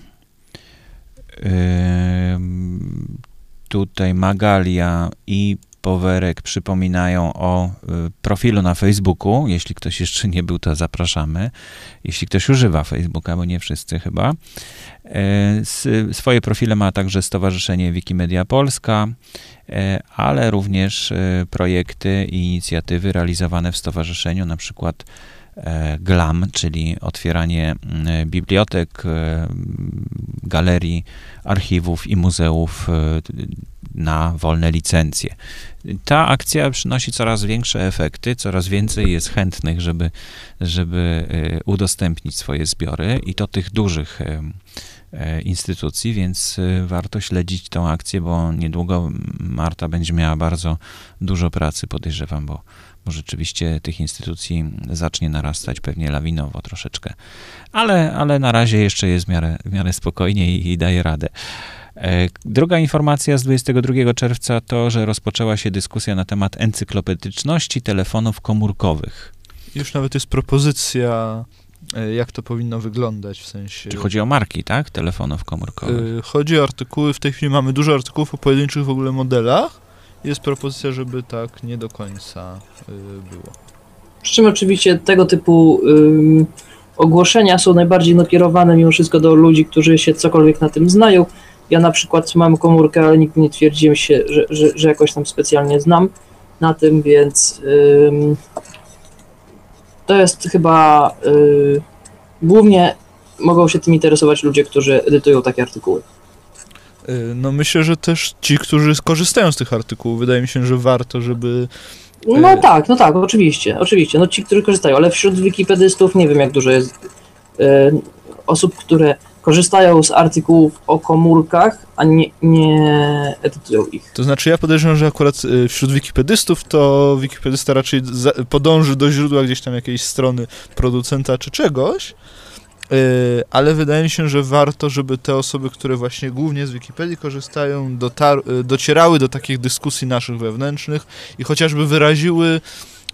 [SPEAKER 1] Tutaj Magalia i Powerek przypominają o y, profilu na Facebooku. Jeśli ktoś jeszcze nie był, to zapraszamy. Jeśli ktoś używa Facebooka, bo nie wszyscy chyba. S- Swoje profile ma także Stowarzyszenie Wikimedia Polska, e, ale również projekty i inicjatywy realizowane w stowarzyszeniu, na przykład GLAM, czyli otwieranie mm, bibliotek, e, galerii, archiwów i muzeów e, na wolne licencje. Ta akcja przynosi coraz większe efekty, coraz więcej jest chętnych, żeby, żeby udostępnić swoje zbiory i to tych dużych instytucji, więc warto śledzić tą akcję, bo niedługo Marta będzie miała bardzo dużo pracy, podejrzewam, bo bo rzeczywiście tych instytucji zacznie narastać pewnie lawinowo troszeczkę. Ale, ale na razie jeszcze jest w miarę, w miarę spokojnie i, i daje radę. E, druga informacja z 22 czerwca to, że rozpoczęła się dyskusja na temat encyklopedyczności telefonów komórkowych.
[SPEAKER 2] Już nawet jest propozycja, e, jak to powinno wyglądać w sensie.
[SPEAKER 1] Czy chodzi o marki, tak? Telefonów komórkowych.
[SPEAKER 2] E, chodzi o artykuły, w tej chwili mamy dużo artykułów o pojedynczych w ogóle modelach jest propozycja, żeby tak nie do końca y, było.
[SPEAKER 3] Przy czym oczywiście tego typu y, ogłoszenia są najbardziej nakierowane mimo wszystko do ludzi, którzy się cokolwiek na tym znają. Ja na przykład mam komórkę, ale nigdy nie twierdziłem się, że, że, że jakoś tam specjalnie znam na tym, więc y, to jest chyba y, głównie mogą się tym interesować ludzie, którzy edytują takie artykuły.
[SPEAKER 2] Y, no myślę, że też ci, którzy korzystają z tych artykułów, wydaje mi się, że warto, żeby...
[SPEAKER 3] No y, tak, no tak, oczywiście, oczywiście. No ci, którzy korzystają, ale wśród wikipedystów nie wiem, jak dużo jest y, osób, które korzystają z artykułów o komórkach, a nie, nie edytują ich.
[SPEAKER 2] To znaczy ja podejrzewam, że akurat wśród wikipedystów to wikipedysta raczej podąży do źródła gdzieś tam jakiejś strony producenta czy czegoś, ale wydaje mi się, że warto, żeby te osoby, które właśnie głównie z Wikipedii korzystają, dotar- y, docierały do takich dyskusji naszych wewnętrznych i chociażby wyraziły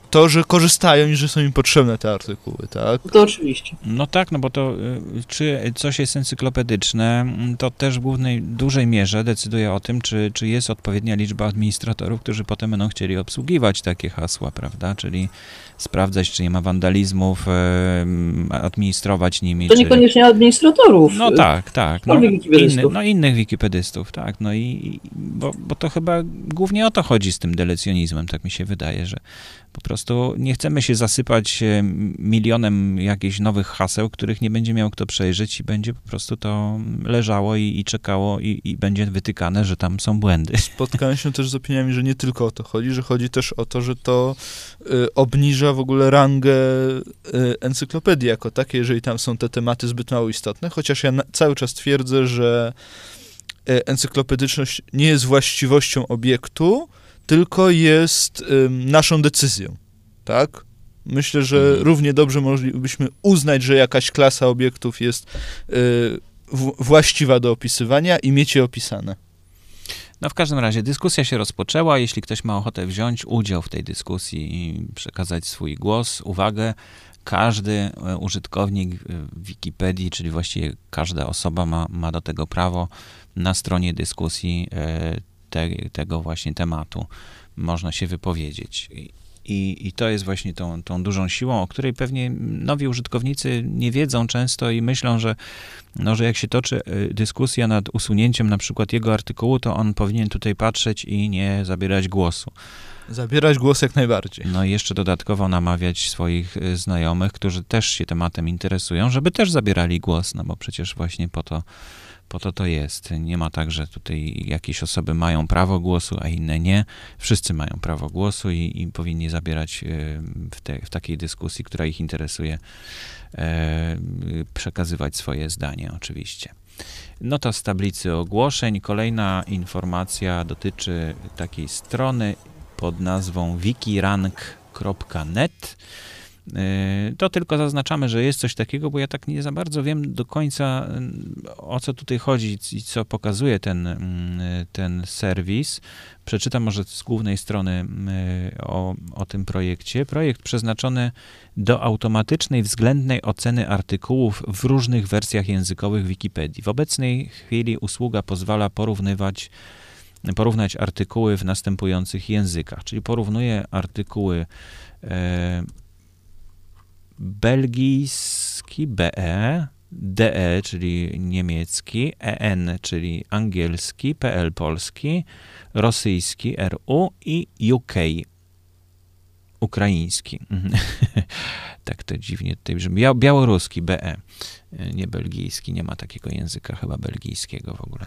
[SPEAKER 2] to, że korzystają i że są im potrzebne te artykuły, tak?
[SPEAKER 3] To oczywiście.
[SPEAKER 1] No tak, no bo to y, czy coś jest encyklopedyczne, mm, to też w głównej, dużej mierze decyduje o tym, czy, czy jest odpowiednia liczba administratorów, którzy potem będą chcieli obsługiwać takie hasła, prawda? Czyli sprawdzać, czy nie ma wandalizmów, administrować nimi.
[SPEAKER 3] To
[SPEAKER 1] czy...
[SPEAKER 3] niekoniecznie administratorów.
[SPEAKER 1] No tak, tak. No, inny, no innych wikipedystów, tak. No i, bo, bo to chyba głównie o to chodzi z tym delecjonizmem, tak mi się wydaje, że po prostu nie chcemy się zasypać milionem jakichś nowych haseł, których nie będzie miał kto przejrzeć i będzie po prostu to leżało i, i czekało i, i, będzie wytykane, że tam są błędy.
[SPEAKER 2] Spotkałem się też z opiniami, że nie tylko o to chodzi, że chodzi też o to, że to y, obniża w ogóle rangę y, encyklopedii jako takiej, jeżeli tam są te tematy zbyt mało istotne, chociaż ja cały czas twierdzę, że y, encyklopedyczność nie jest właściwością obiektu, tylko jest naszą decyzją, tak? Myślę, że mhm. równie dobrze moglibyśmy uznać, że jakaś klasa obiektów jest y, właściwa do opisywania i mieć je opisane.
[SPEAKER 1] No w każdym razie dyskusja się rozpoczęła. Jeśli ktoś ma ochotę wziąć udział w tej dyskusji i przekazać swój głos, uwagę, każdy e, użytkownik Wikipedii, czyli właściwie każda osoba ma, ma do tego prawo na stronie dyskusji e, te, tego właśnie tematu można się wypowiedzieć. I, I, to jest właśnie tą, tą dużą siłą, o której pewnie nowi użytkownicy nie wiedzą często i myślą, że, no, że jak się toczy y, dyskusja nad usunięciem na przykład jego artykułu, to on powinien tutaj patrzeć i nie zabierać głosu.
[SPEAKER 2] Zabierać głos jak najbardziej.
[SPEAKER 1] No i jeszcze dodatkowo namawiać swoich y, znajomych, którzy też się tematem interesują, żeby też zabierali głos, no bo przecież właśnie po to po to to jest. Nie ma tak, że tutaj jakieś osoby mają prawo głosu, a inne nie. Wszyscy mają prawo głosu i, i powinni zabierać e, w, te, w, takiej dyskusji, która ich interesuje, e, przekazywać swoje zdanie oczywiście. Nota z tablicy ogłoszeń. Kolejna informacja dotyczy takiej strony pod nazwą wikirank.net. Y, to tylko zaznaczamy, że jest coś takiego, bo ja tak nie za bardzo wiem do końca y, o co tutaj chodzi i co pokazuje ten, y, ten serwis. Przeczytam może z głównej strony o, o tym projekcie. Projekt przeznaczony do automatycznej względnej oceny artykułów w różnych wersjach językowych Wikipedii. W obecnej chwili usługa pozwala porównywać porównać artykuły w następujących językach, czyli porównuje artykuły belgijski BE, DE, czyli niemiecki, EN, czyli angielski, PL polski, rosyjski RU i UK ukraiński. tak to dziwnie tutaj brzmi. Białoruski BE, nie belgijski, nie ma takiego języka chyba belgijskiego w ogóle.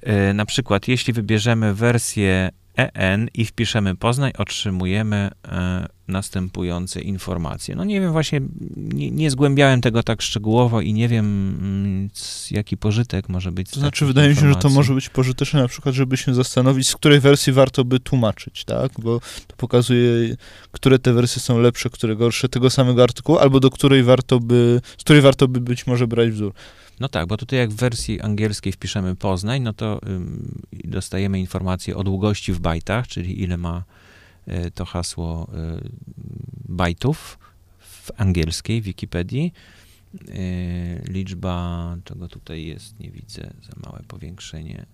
[SPEAKER 1] E, Na przykład, jeśli wybierzemy wersję EN i wpiszemy Poznań, otrzymujemy e, następujące informacje. No nie wiem, właśnie nie, nie zgłębiałem tego tak szczegółowo i nie wiem, mm, jaki pożytek może być.
[SPEAKER 2] To znaczy, wydaje mi się, że to może być pożyteczne na przykład, żeby się zastanowić, z której wersji warto by tłumaczyć, tak? Bo to pokazuje, które te wersje są lepsze, które gorsze tego samego artykułu, albo do której warto by, z której warto by być może brać wzór.
[SPEAKER 1] No tak, bo tutaj jak w wersji angielskiej wpiszemy Poznań, no to ym, dostajemy informację o długości w bajtach, czyli ile ma y, to hasło y, bajtów w angielskiej Wikipedii. Y, liczba, czego tutaj jest, nie widzę, za małe powiększenie.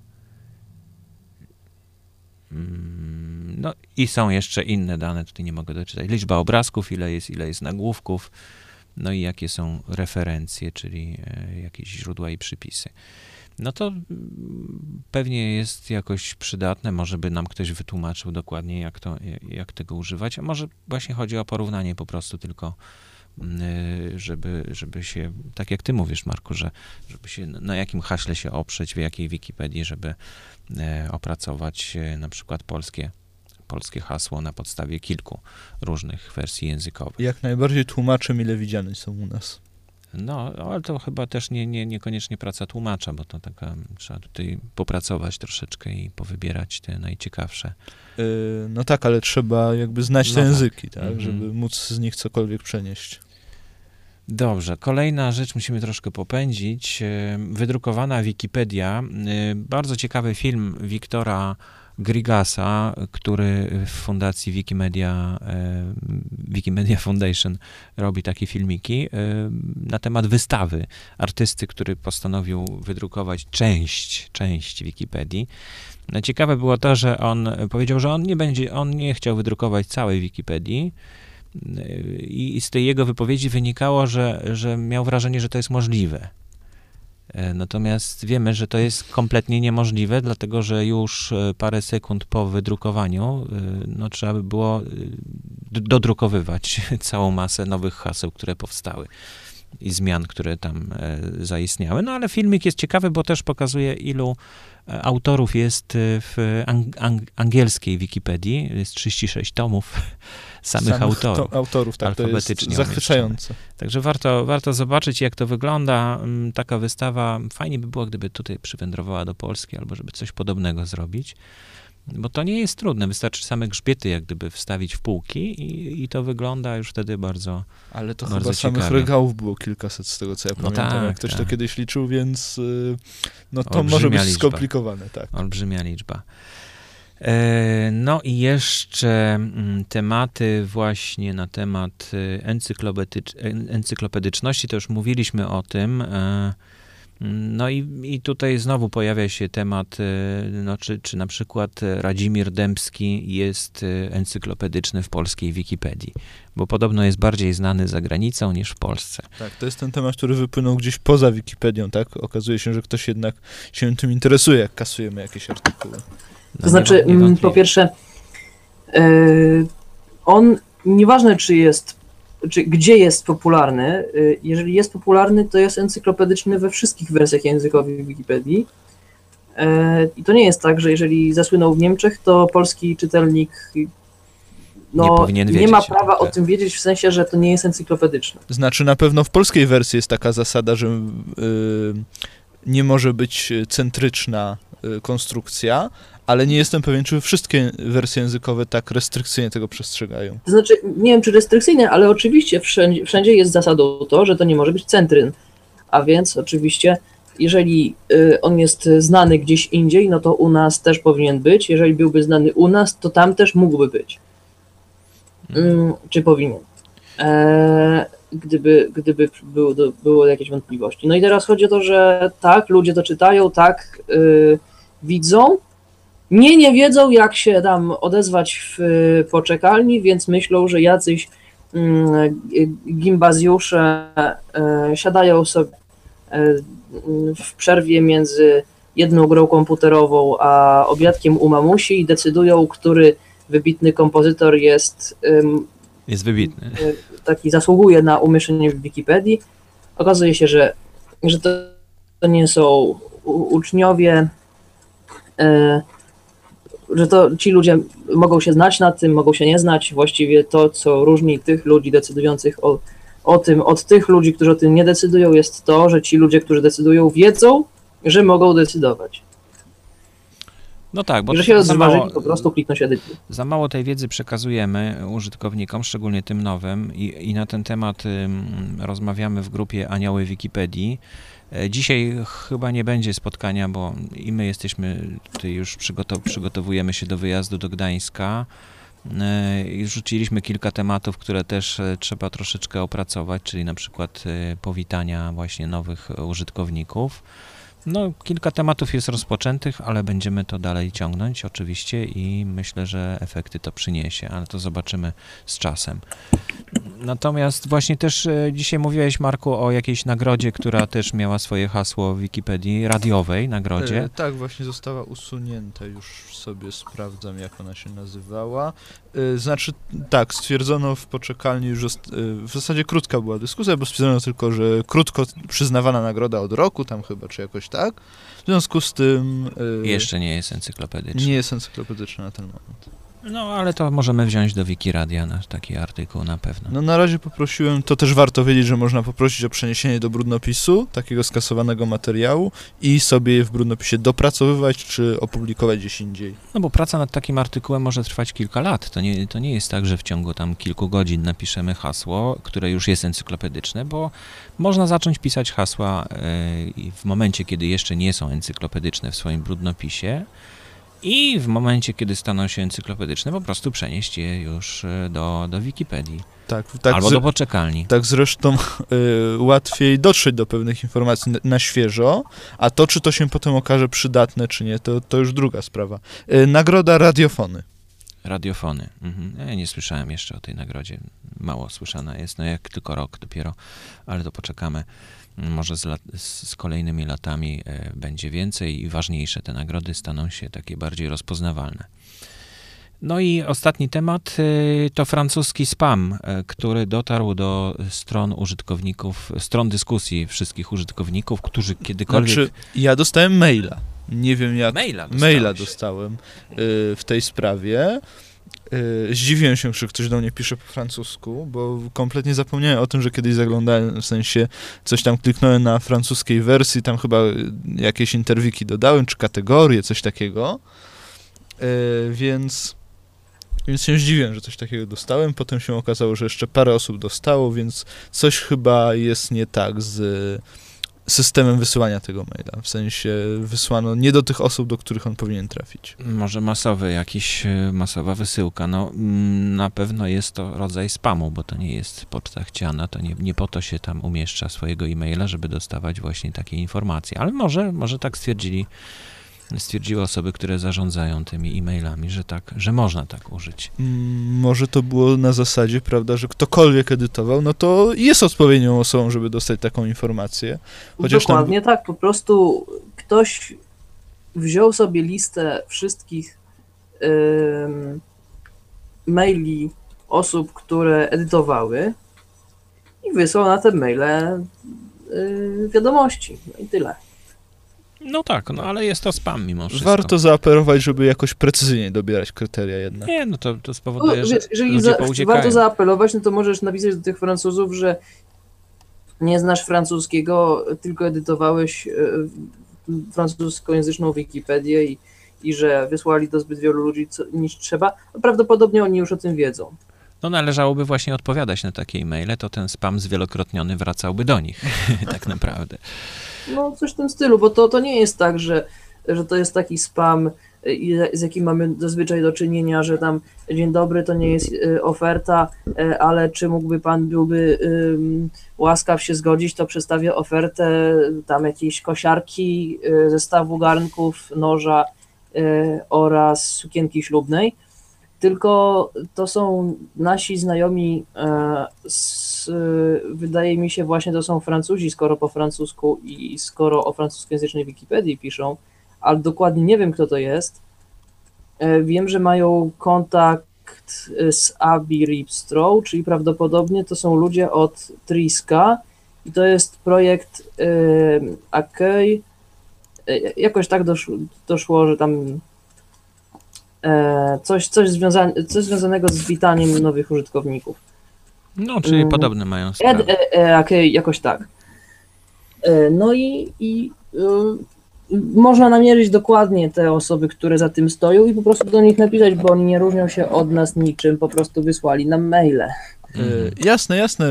[SPEAKER 1] Mm, No i są jeszcze inne dane, tutaj nie mogę doczytać. Liczba obrazków, ile jest, ile jest nagłówków, no i jakie są referencje, czyli e, jakieś źródła i przypisy. No to mm, pewnie jest jakoś przydatne, może by nam ktoś wytłumaczył dokładnie, jak, to, jak tego używać, a może właśnie chodzi o porównanie po prostu tylko, mm, y, żeby, żeby się, tak jak ty mówisz, Marku, że żeby się, na jakim haśle się oprzeć, w jakiej Wikipedii, żeby e, opracować e, na przykład polskie, polskie hasło na podstawie kilku różnych wersji językowych.
[SPEAKER 2] Jak najbardziej tłumacze mile widziane są u nas.
[SPEAKER 1] No, ale to chyba też nie, nie, niekoniecznie praca tłumacza, bo to taka, trzeba tutaj popracować troszeczkę i powybierać te najciekawsze.
[SPEAKER 2] Yy, no tak, ale trzeba jakby znać
[SPEAKER 1] No
[SPEAKER 2] te
[SPEAKER 1] tak.
[SPEAKER 2] języki, tak,
[SPEAKER 1] Mhm.
[SPEAKER 2] żeby móc z nich cokolwiek przenieść.
[SPEAKER 1] Dobrze, kolejna rzecz, musimy troszkę popędzić. E, Wydrukowana Wikipedia. E, Bardzo ciekawy film Wiktora Grigasa, który w fundacji Wikimedia, e, Wikimedia Foundation robi takie filmiki e, na temat wystawy artysty, który postanowił wydrukować część, część Wikipedii. No, Ciekawe było to, że on powiedział, że on nie będzie, on nie chciał wydrukować całej Wikipedii, i i z tej jego wypowiedzi wynikało, że, że miał wrażenie, że to jest możliwe. E, Natomiast wiemy, że to jest kompletnie niemożliwe, dlatego że już e, parę sekund po wydrukowaniu e, no, trzeba by było dodrukowywać całą masę nowych haseł, które powstały i zmian, które tam e, zaistniały. No ale filmik jest ciekawy, bo też pokazuje, ilu e, autorów jest e, w ang- ang- angielskiej Wikipedii. Jest 36 tomów samych, autorów.
[SPEAKER 2] To, autorów, tak, to jest
[SPEAKER 1] alfabetycznie
[SPEAKER 2] zachwycające.
[SPEAKER 1] Także warto, warto zobaczyć, jak to wygląda. Mm, Taka wystawa, fajnie by było, gdyby tutaj przywędrowała do Polski, albo żeby coś podobnego zrobić. Bo to nie jest trudne, wystarczy same grzbiety jak gdyby wstawić w półki i, i to wygląda już wtedy bardzo...
[SPEAKER 2] Ale to
[SPEAKER 1] Bardzo
[SPEAKER 2] chyba samych
[SPEAKER 1] ciekawie.
[SPEAKER 2] regałów było kilkaset z tego, co ja
[SPEAKER 1] No
[SPEAKER 2] pamiętam,
[SPEAKER 1] tak,
[SPEAKER 2] jak ktoś to
[SPEAKER 1] tak.
[SPEAKER 2] kiedyś liczył, więc y, no to
[SPEAKER 1] Olbrzymia
[SPEAKER 2] może być
[SPEAKER 1] liczba.
[SPEAKER 2] skomplikowane, tak.
[SPEAKER 1] Olbrzymia liczba. E, No i jeszcze mm, tematy właśnie na temat y, encyklopedycz, en- encyklopedyczności, to już mówiliśmy o tym. No i, i tutaj znowu pojawia się temat, e, no, czy, czy na przykład Radzimir Dębski jest e, encyklopedyczny w polskiej Wikipedii, bo podobno jest bardziej znany za granicą niż w Polsce.
[SPEAKER 2] Tak, to jest ten temat, który wypłynął gdzieś poza Wikipedią, tak? Okazuje się, że ktoś jednak się tym interesuje, jak kasujemy jakieś artykuły.
[SPEAKER 1] No,
[SPEAKER 3] To znaczy, mm, po pierwsze, yy, on nieważne czy jest, czy gdzie jest popularny, yy, jeżeli jest popularny, to jest encyklopedyczny we wszystkich wersjach językowych Wikipedii. Yy, I to nie jest tak, że jeżeli zasłynął w Niemczech, to polski czytelnik no,
[SPEAKER 1] Nie powinien
[SPEAKER 3] nie ma prawa
[SPEAKER 1] tym,
[SPEAKER 3] o
[SPEAKER 1] tak.
[SPEAKER 3] tym wiedzieć, w sensie, że to nie jest encyklopedyczne.
[SPEAKER 2] Znaczy, na pewno w polskiej wersji jest taka zasada, że y, nie może być centryczna y, konstrukcja, ale nie jestem pewien, czy wszystkie wersje językowe tak restrykcyjnie tego przestrzegają.
[SPEAKER 3] To znaczy, nie wiem czy restrykcyjne, ale oczywiście wszędzie, wszędzie jest zasadą to, że to nie może być centryn. A więc oczywiście, jeżeli y, on jest znany gdzieś indziej, no to u nas też powinien być. Jeżeli byłby znany u nas, to tam też mógłby być. Mm, czy powinien? E, gdyby gdyby było, było jakieś wątpliwości. No i teraz chodzi o to, że tak, ludzie to czytają, tak, y, widzą, nie, nie wiedzą, jak się tam odezwać w y, poczekalni, więc myślą, że jacyś mm, gi- gimbazjusze e, siadają sobie e, w przerwie między jedną grą komputerową a obiadkiem u mamusi i decydują, który wybitny kompozytor jest
[SPEAKER 1] Jest wybitny.
[SPEAKER 3] taki zasługuje na umieszczenie w Wikipedii. Okazuje się, że, że to, nie są uczniowie e, że to ci ludzie mogą się znać na tym, mogą się nie znać. Właściwie to, co różni tych ludzi decydujących o, o tym od tych ludzi, którzy o tym nie decydują, jest to, że ci ludzie, którzy decydują, wiedzą, że mogą decydować.
[SPEAKER 1] No tak, bo
[SPEAKER 3] że się
[SPEAKER 1] za
[SPEAKER 3] rozważyli,
[SPEAKER 1] mało,
[SPEAKER 3] po prostu kliknąć edytuj.
[SPEAKER 1] za mało tej wiedzy przekazujemy użytkownikom, szczególnie tym nowym i, i na ten temat ym, rozmawiamy w grupie Anioły Wikipedii. E, Dzisiaj chyba nie będzie spotkania, bo i my jesteśmy tutaj już przygotow- przygotowujemy się do wyjazdu do Gdańska. E, rzuciliśmy kilka tematów, które też e, trzeba troszeczkę opracować, czyli na przykład powitania właśnie nowych użytkowników. No, kilka tematów jest rozpoczętych, ale będziemy to dalej ciągnąć oczywiście i myślę, że efekty to przyniesie, ale to zobaczymy z czasem. Natomiast właśnie też e, dzisiaj mówiłeś, Marku, o jakiejś nagrodzie, która też miała swoje hasło w Wikipedii, radiowej nagrodzie.
[SPEAKER 2] E, tak, właśnie została usunięta, już sobie sprawdzam, jak ona się nazywała. E, znaczy, tak, stwierdzono w poczekalni, już w zasadzie krótka była dyskusja, bo stwierdzono tylko, że krótko przyznawana nagroda od roku, tam chyba, czy jakoś tak. W związku z tym... e,
[SPEAKER 1] Jeszcze nie jest encyklopedyczna.
[SPEAKER 2] Nie jest encyklopedyczna na ten moment.
[SPEAKER 1] No, ale to możemy wziąć do Wikiradia na taki artykuł na pewno.
[SPEAKER 2] No na razie poprosiłem, to też warto wiedzieć, że można poprosić o przeniesienie do brudnopisu takiego skasowanego materiału i sobie je w brudnopisie dopracowywać czy opublikować gdzieś indziej.
[SPEAKER 1] No bo praca nad takim artykułem może trwać kilka lat. To nie, to nie jest tak, że w ciągu tam kilku godzin napiszemy hasło, które już jest encyklopedyczne, bo można zacząć pisać hasła e, w momencie, kiedy jeszcze nie są encyklopedyczne w swoim brudnopisie i w momencie, kiedy staną się encyklopedyczne, po prostu przenieść je już e, do, do Wikipedii
[SPEAKER 2] Tak, tak,
[SPEAKER 1] albo do poczekalni.
[SPEAKER 2] tak zresztą y, łatwiej dotrzeć do pewnych informacji na, na świeżo, a to, czy to się potem okaże przydatne, czy nie, to, to już druga sprawa. Y, nagroda radiofony.
[SPEAKER 1] Radiofony. Mhm. Ja nie słyszałem jeszcze o tej nagrodzie. Mało słyszana jest, no jak tylko rok dopiero, ale to poczekamy. Może z, lat, z kolejnymi latami e, będzie więcej i ważniejsze te nagrody staną się takie bardziej rozpoznawalne. No i ostatni temat e, to francuski spam, e, który dotarł do stron użytkowników, stron dyskusji wszystkich użytkowników, którzy kiedykolwiek...
[SPEAKER 2] Znaczy, ja dostałem maila. Nie wiem jak.
[SPEAKER 1] maila
[SPEAKER 2] Maila dostałem y, w tej sprawie. Y, Zdziwiłem się, że ktoś do mnie pisze po francusku, bo kompletnie zapomniałem o tym, że kiedyś zaglądałem, w sensie coś tam kliknąłem na francuskiej wersji, tam chyba jakieś interwiki dodałem, czy kategorie, coś takiego. Y, Więc, więc się zdziwiłem, że coś takiego dostałem. Potem się okazało, że jeszcze parę osób dostało, więc coś chyba jest nie tak z systemem wysyłania tego maila. W sensie wysłano nie do tych osób, do których on powinien trafić.
[SPEAKER 1] Może masowy, jakiś e, masowa wysyłka. No, mm, na pewno jest to rodzaj spamu, bo to nie jest poczta chciana, to nie, nie po to się tam umieszcza swojego e-maila, żeby dostawać właśnie takie informacje. Ale może, może tak stwierdzili, stwierdziły osoby, które zarządzają tymi e-mailami, że tak, że można tak użyć.
[SPEAKER 2] Mm, Może to było na zasadzie, prawda, że ktokolwiek edytował, no to jest odpowiednią osobą, żeby dostać taką informację. Chociaż tam-
[SPEAKER 3] Dokładnie tak, po prostu ktoś wziął sobie listę wszystkich ym, maili osób, które edytowały i wysłał na te maile y, wiadomości. No i tyle.
[SPEAKER 1] No tak, no ale jest to spam mimo wszystko.
[SPEAKER 2] Warto zaapelować, żeby jakoś precyzyjnie dobierać kryteria jednak.
[SPEAKER 1] Nie, no to, to
[SPEAKER 3] No,
[SPEAKER 1] spowoduje, że
[SPEAKER 3] wiesz, jeżeli
[SPEAKER 1] ludzie
[SPEAKER 3] za, warto zaapelować, no to możesz napisać do tych Francuzów, że nie znasz francuskiego, tylko edytowałeś e, francuskojęzyczną Wikipedię i, i że wysłali do zbyt wielu ludzi co, niż trzeba. No, prawdopodobnie oni już o tym wiedzą.
[SPEAKER 1] No należałoby właśnie odpowiadać na takie e-maile, to ten spam zwielokrotniony wracałby do nich, tak naprawdę.
[SPEAKER 3] No coś w tym stylu, bo to, to nie jest tak, że, że to jest taki spam, z jakim mamy zazwyczaj do czynienia, że tam dzień dobry to nie jest y, oferta, y, ale czy mógłby pan byłby łaskaw się zgodzić, to przedstawię ofertę tam jakiejś kosiarki, y, zestawu garnków, noża oraz sukienki ślubnej. Tylko to są nasi znajomi, e, z, wydaje mi się właśnie to są Francuzi, skoro po francusku i skoro o francuskojęzycznej Wikipedii piszą, ale dokładnie nie wiem kto to jest. E, Wiem, że mają kontakt e, z Abi Ripstrow, czyli prawdopodobnie to są ludzie od Triska i to jest projekt e, jakoś tak doszło, doszło że tam e, coś, coś, związane, coś związanego z witaniem nowych użytkowników.
[SPEAKER 1] No, czyli
[SPEAKER 3] Mm.
[SPEAKER 1] podobne mają
[SPEAKER 3] Ed,
[SPEAKER 1] sprawy.
[SPEAKER 3] e, e, jak- jakoś tak. E, No i, i y, można namierzyć dokładnie te osoby, które za tym stoją i po prostu do nich napisać, bo oni nie różnią się od nas niczym, po prostu wysłali nam maile.
[SPEAKER 1] Mhm.
[SPEAKER 2] Y, Jasne, jasne,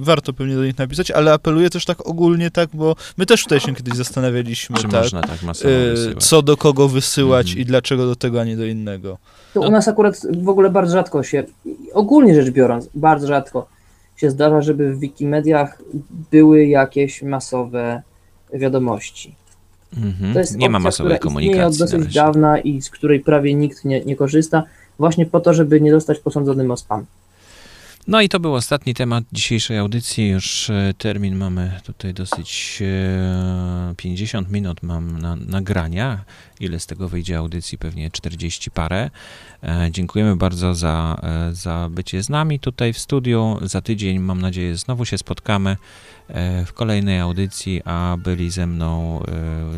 [SPEAKER 2] warto pewnie do nich napisać, ale apeluję też tak ogólnie, tak, bo my też tutaj się kiedyś zastanawialiśmy,
[SPEAKER 1] Czy
[SPEAKER 2] tak,
[SPEAKER 1] można tak masowo
[SPEAKER 2] y,
[SPEAKER 1] wysyłać?
[SPEAKER 2] co do kogo wysyłać
[SPEAKER 1] Mhm.
[SPEAKER 2] i dlaczego do tego, a nie do innego.
[SPEAKER 3] To
[SPEAKER 1] No.
[SPEAKER 3] u nas akurat w ogóle bardzo rzadko się, ogólnie rzecz biorąc, bardzo rzadko się zdarza, żeby w Wikimediach były jakieś masowe wiadomości.
[SPEAKER 1] Mhm.
[SPEAKER 3] To jest
[SPEAKER 1] Nie ma
[SPEAKER 3] opcja,
[SPEAKER 1] masowej
[SPEAKER 3] która istnieje
[SPEAKER 1] komunikacji.
[SPEAKER 3] od dosyć dawna i z której prawie nikt nie, nie korzysta, właśnie po to, żeby nie zostać posądzonym o spam.
[SPEAKER 1] No i to był ostatni temat dzisiejszej audycji. Już e, termin mamy tutaj dosyć e, 50 minut mam na nagrania. Ile z tego wyjdzie audycji? Pewnie 40 parę. E, Dziękujemy bardzo za, e, za bycie z nami tutaj w studiu. Za tydzień mam nadzieję znowu się spotkamy e, w kolejnej audycji, a byli ze mną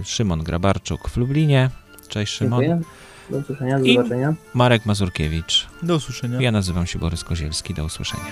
[SPEAKER 1] e, Szymon Grabarczuk w Lublinie. Cześć Szymon.
[SPEAKER 3] Dziękuję. Do usłyszenia, do
[SPEAKER 1] I-
[SPEAKER 3] zobaczenia.
[SPEAKER 1] Marek Mazurkiewicz.
[SPEAKER 2] Do usłyszenia.
[SPEAKER 1] Ja nazywam się Borys Kozielski. Do usłyszenia.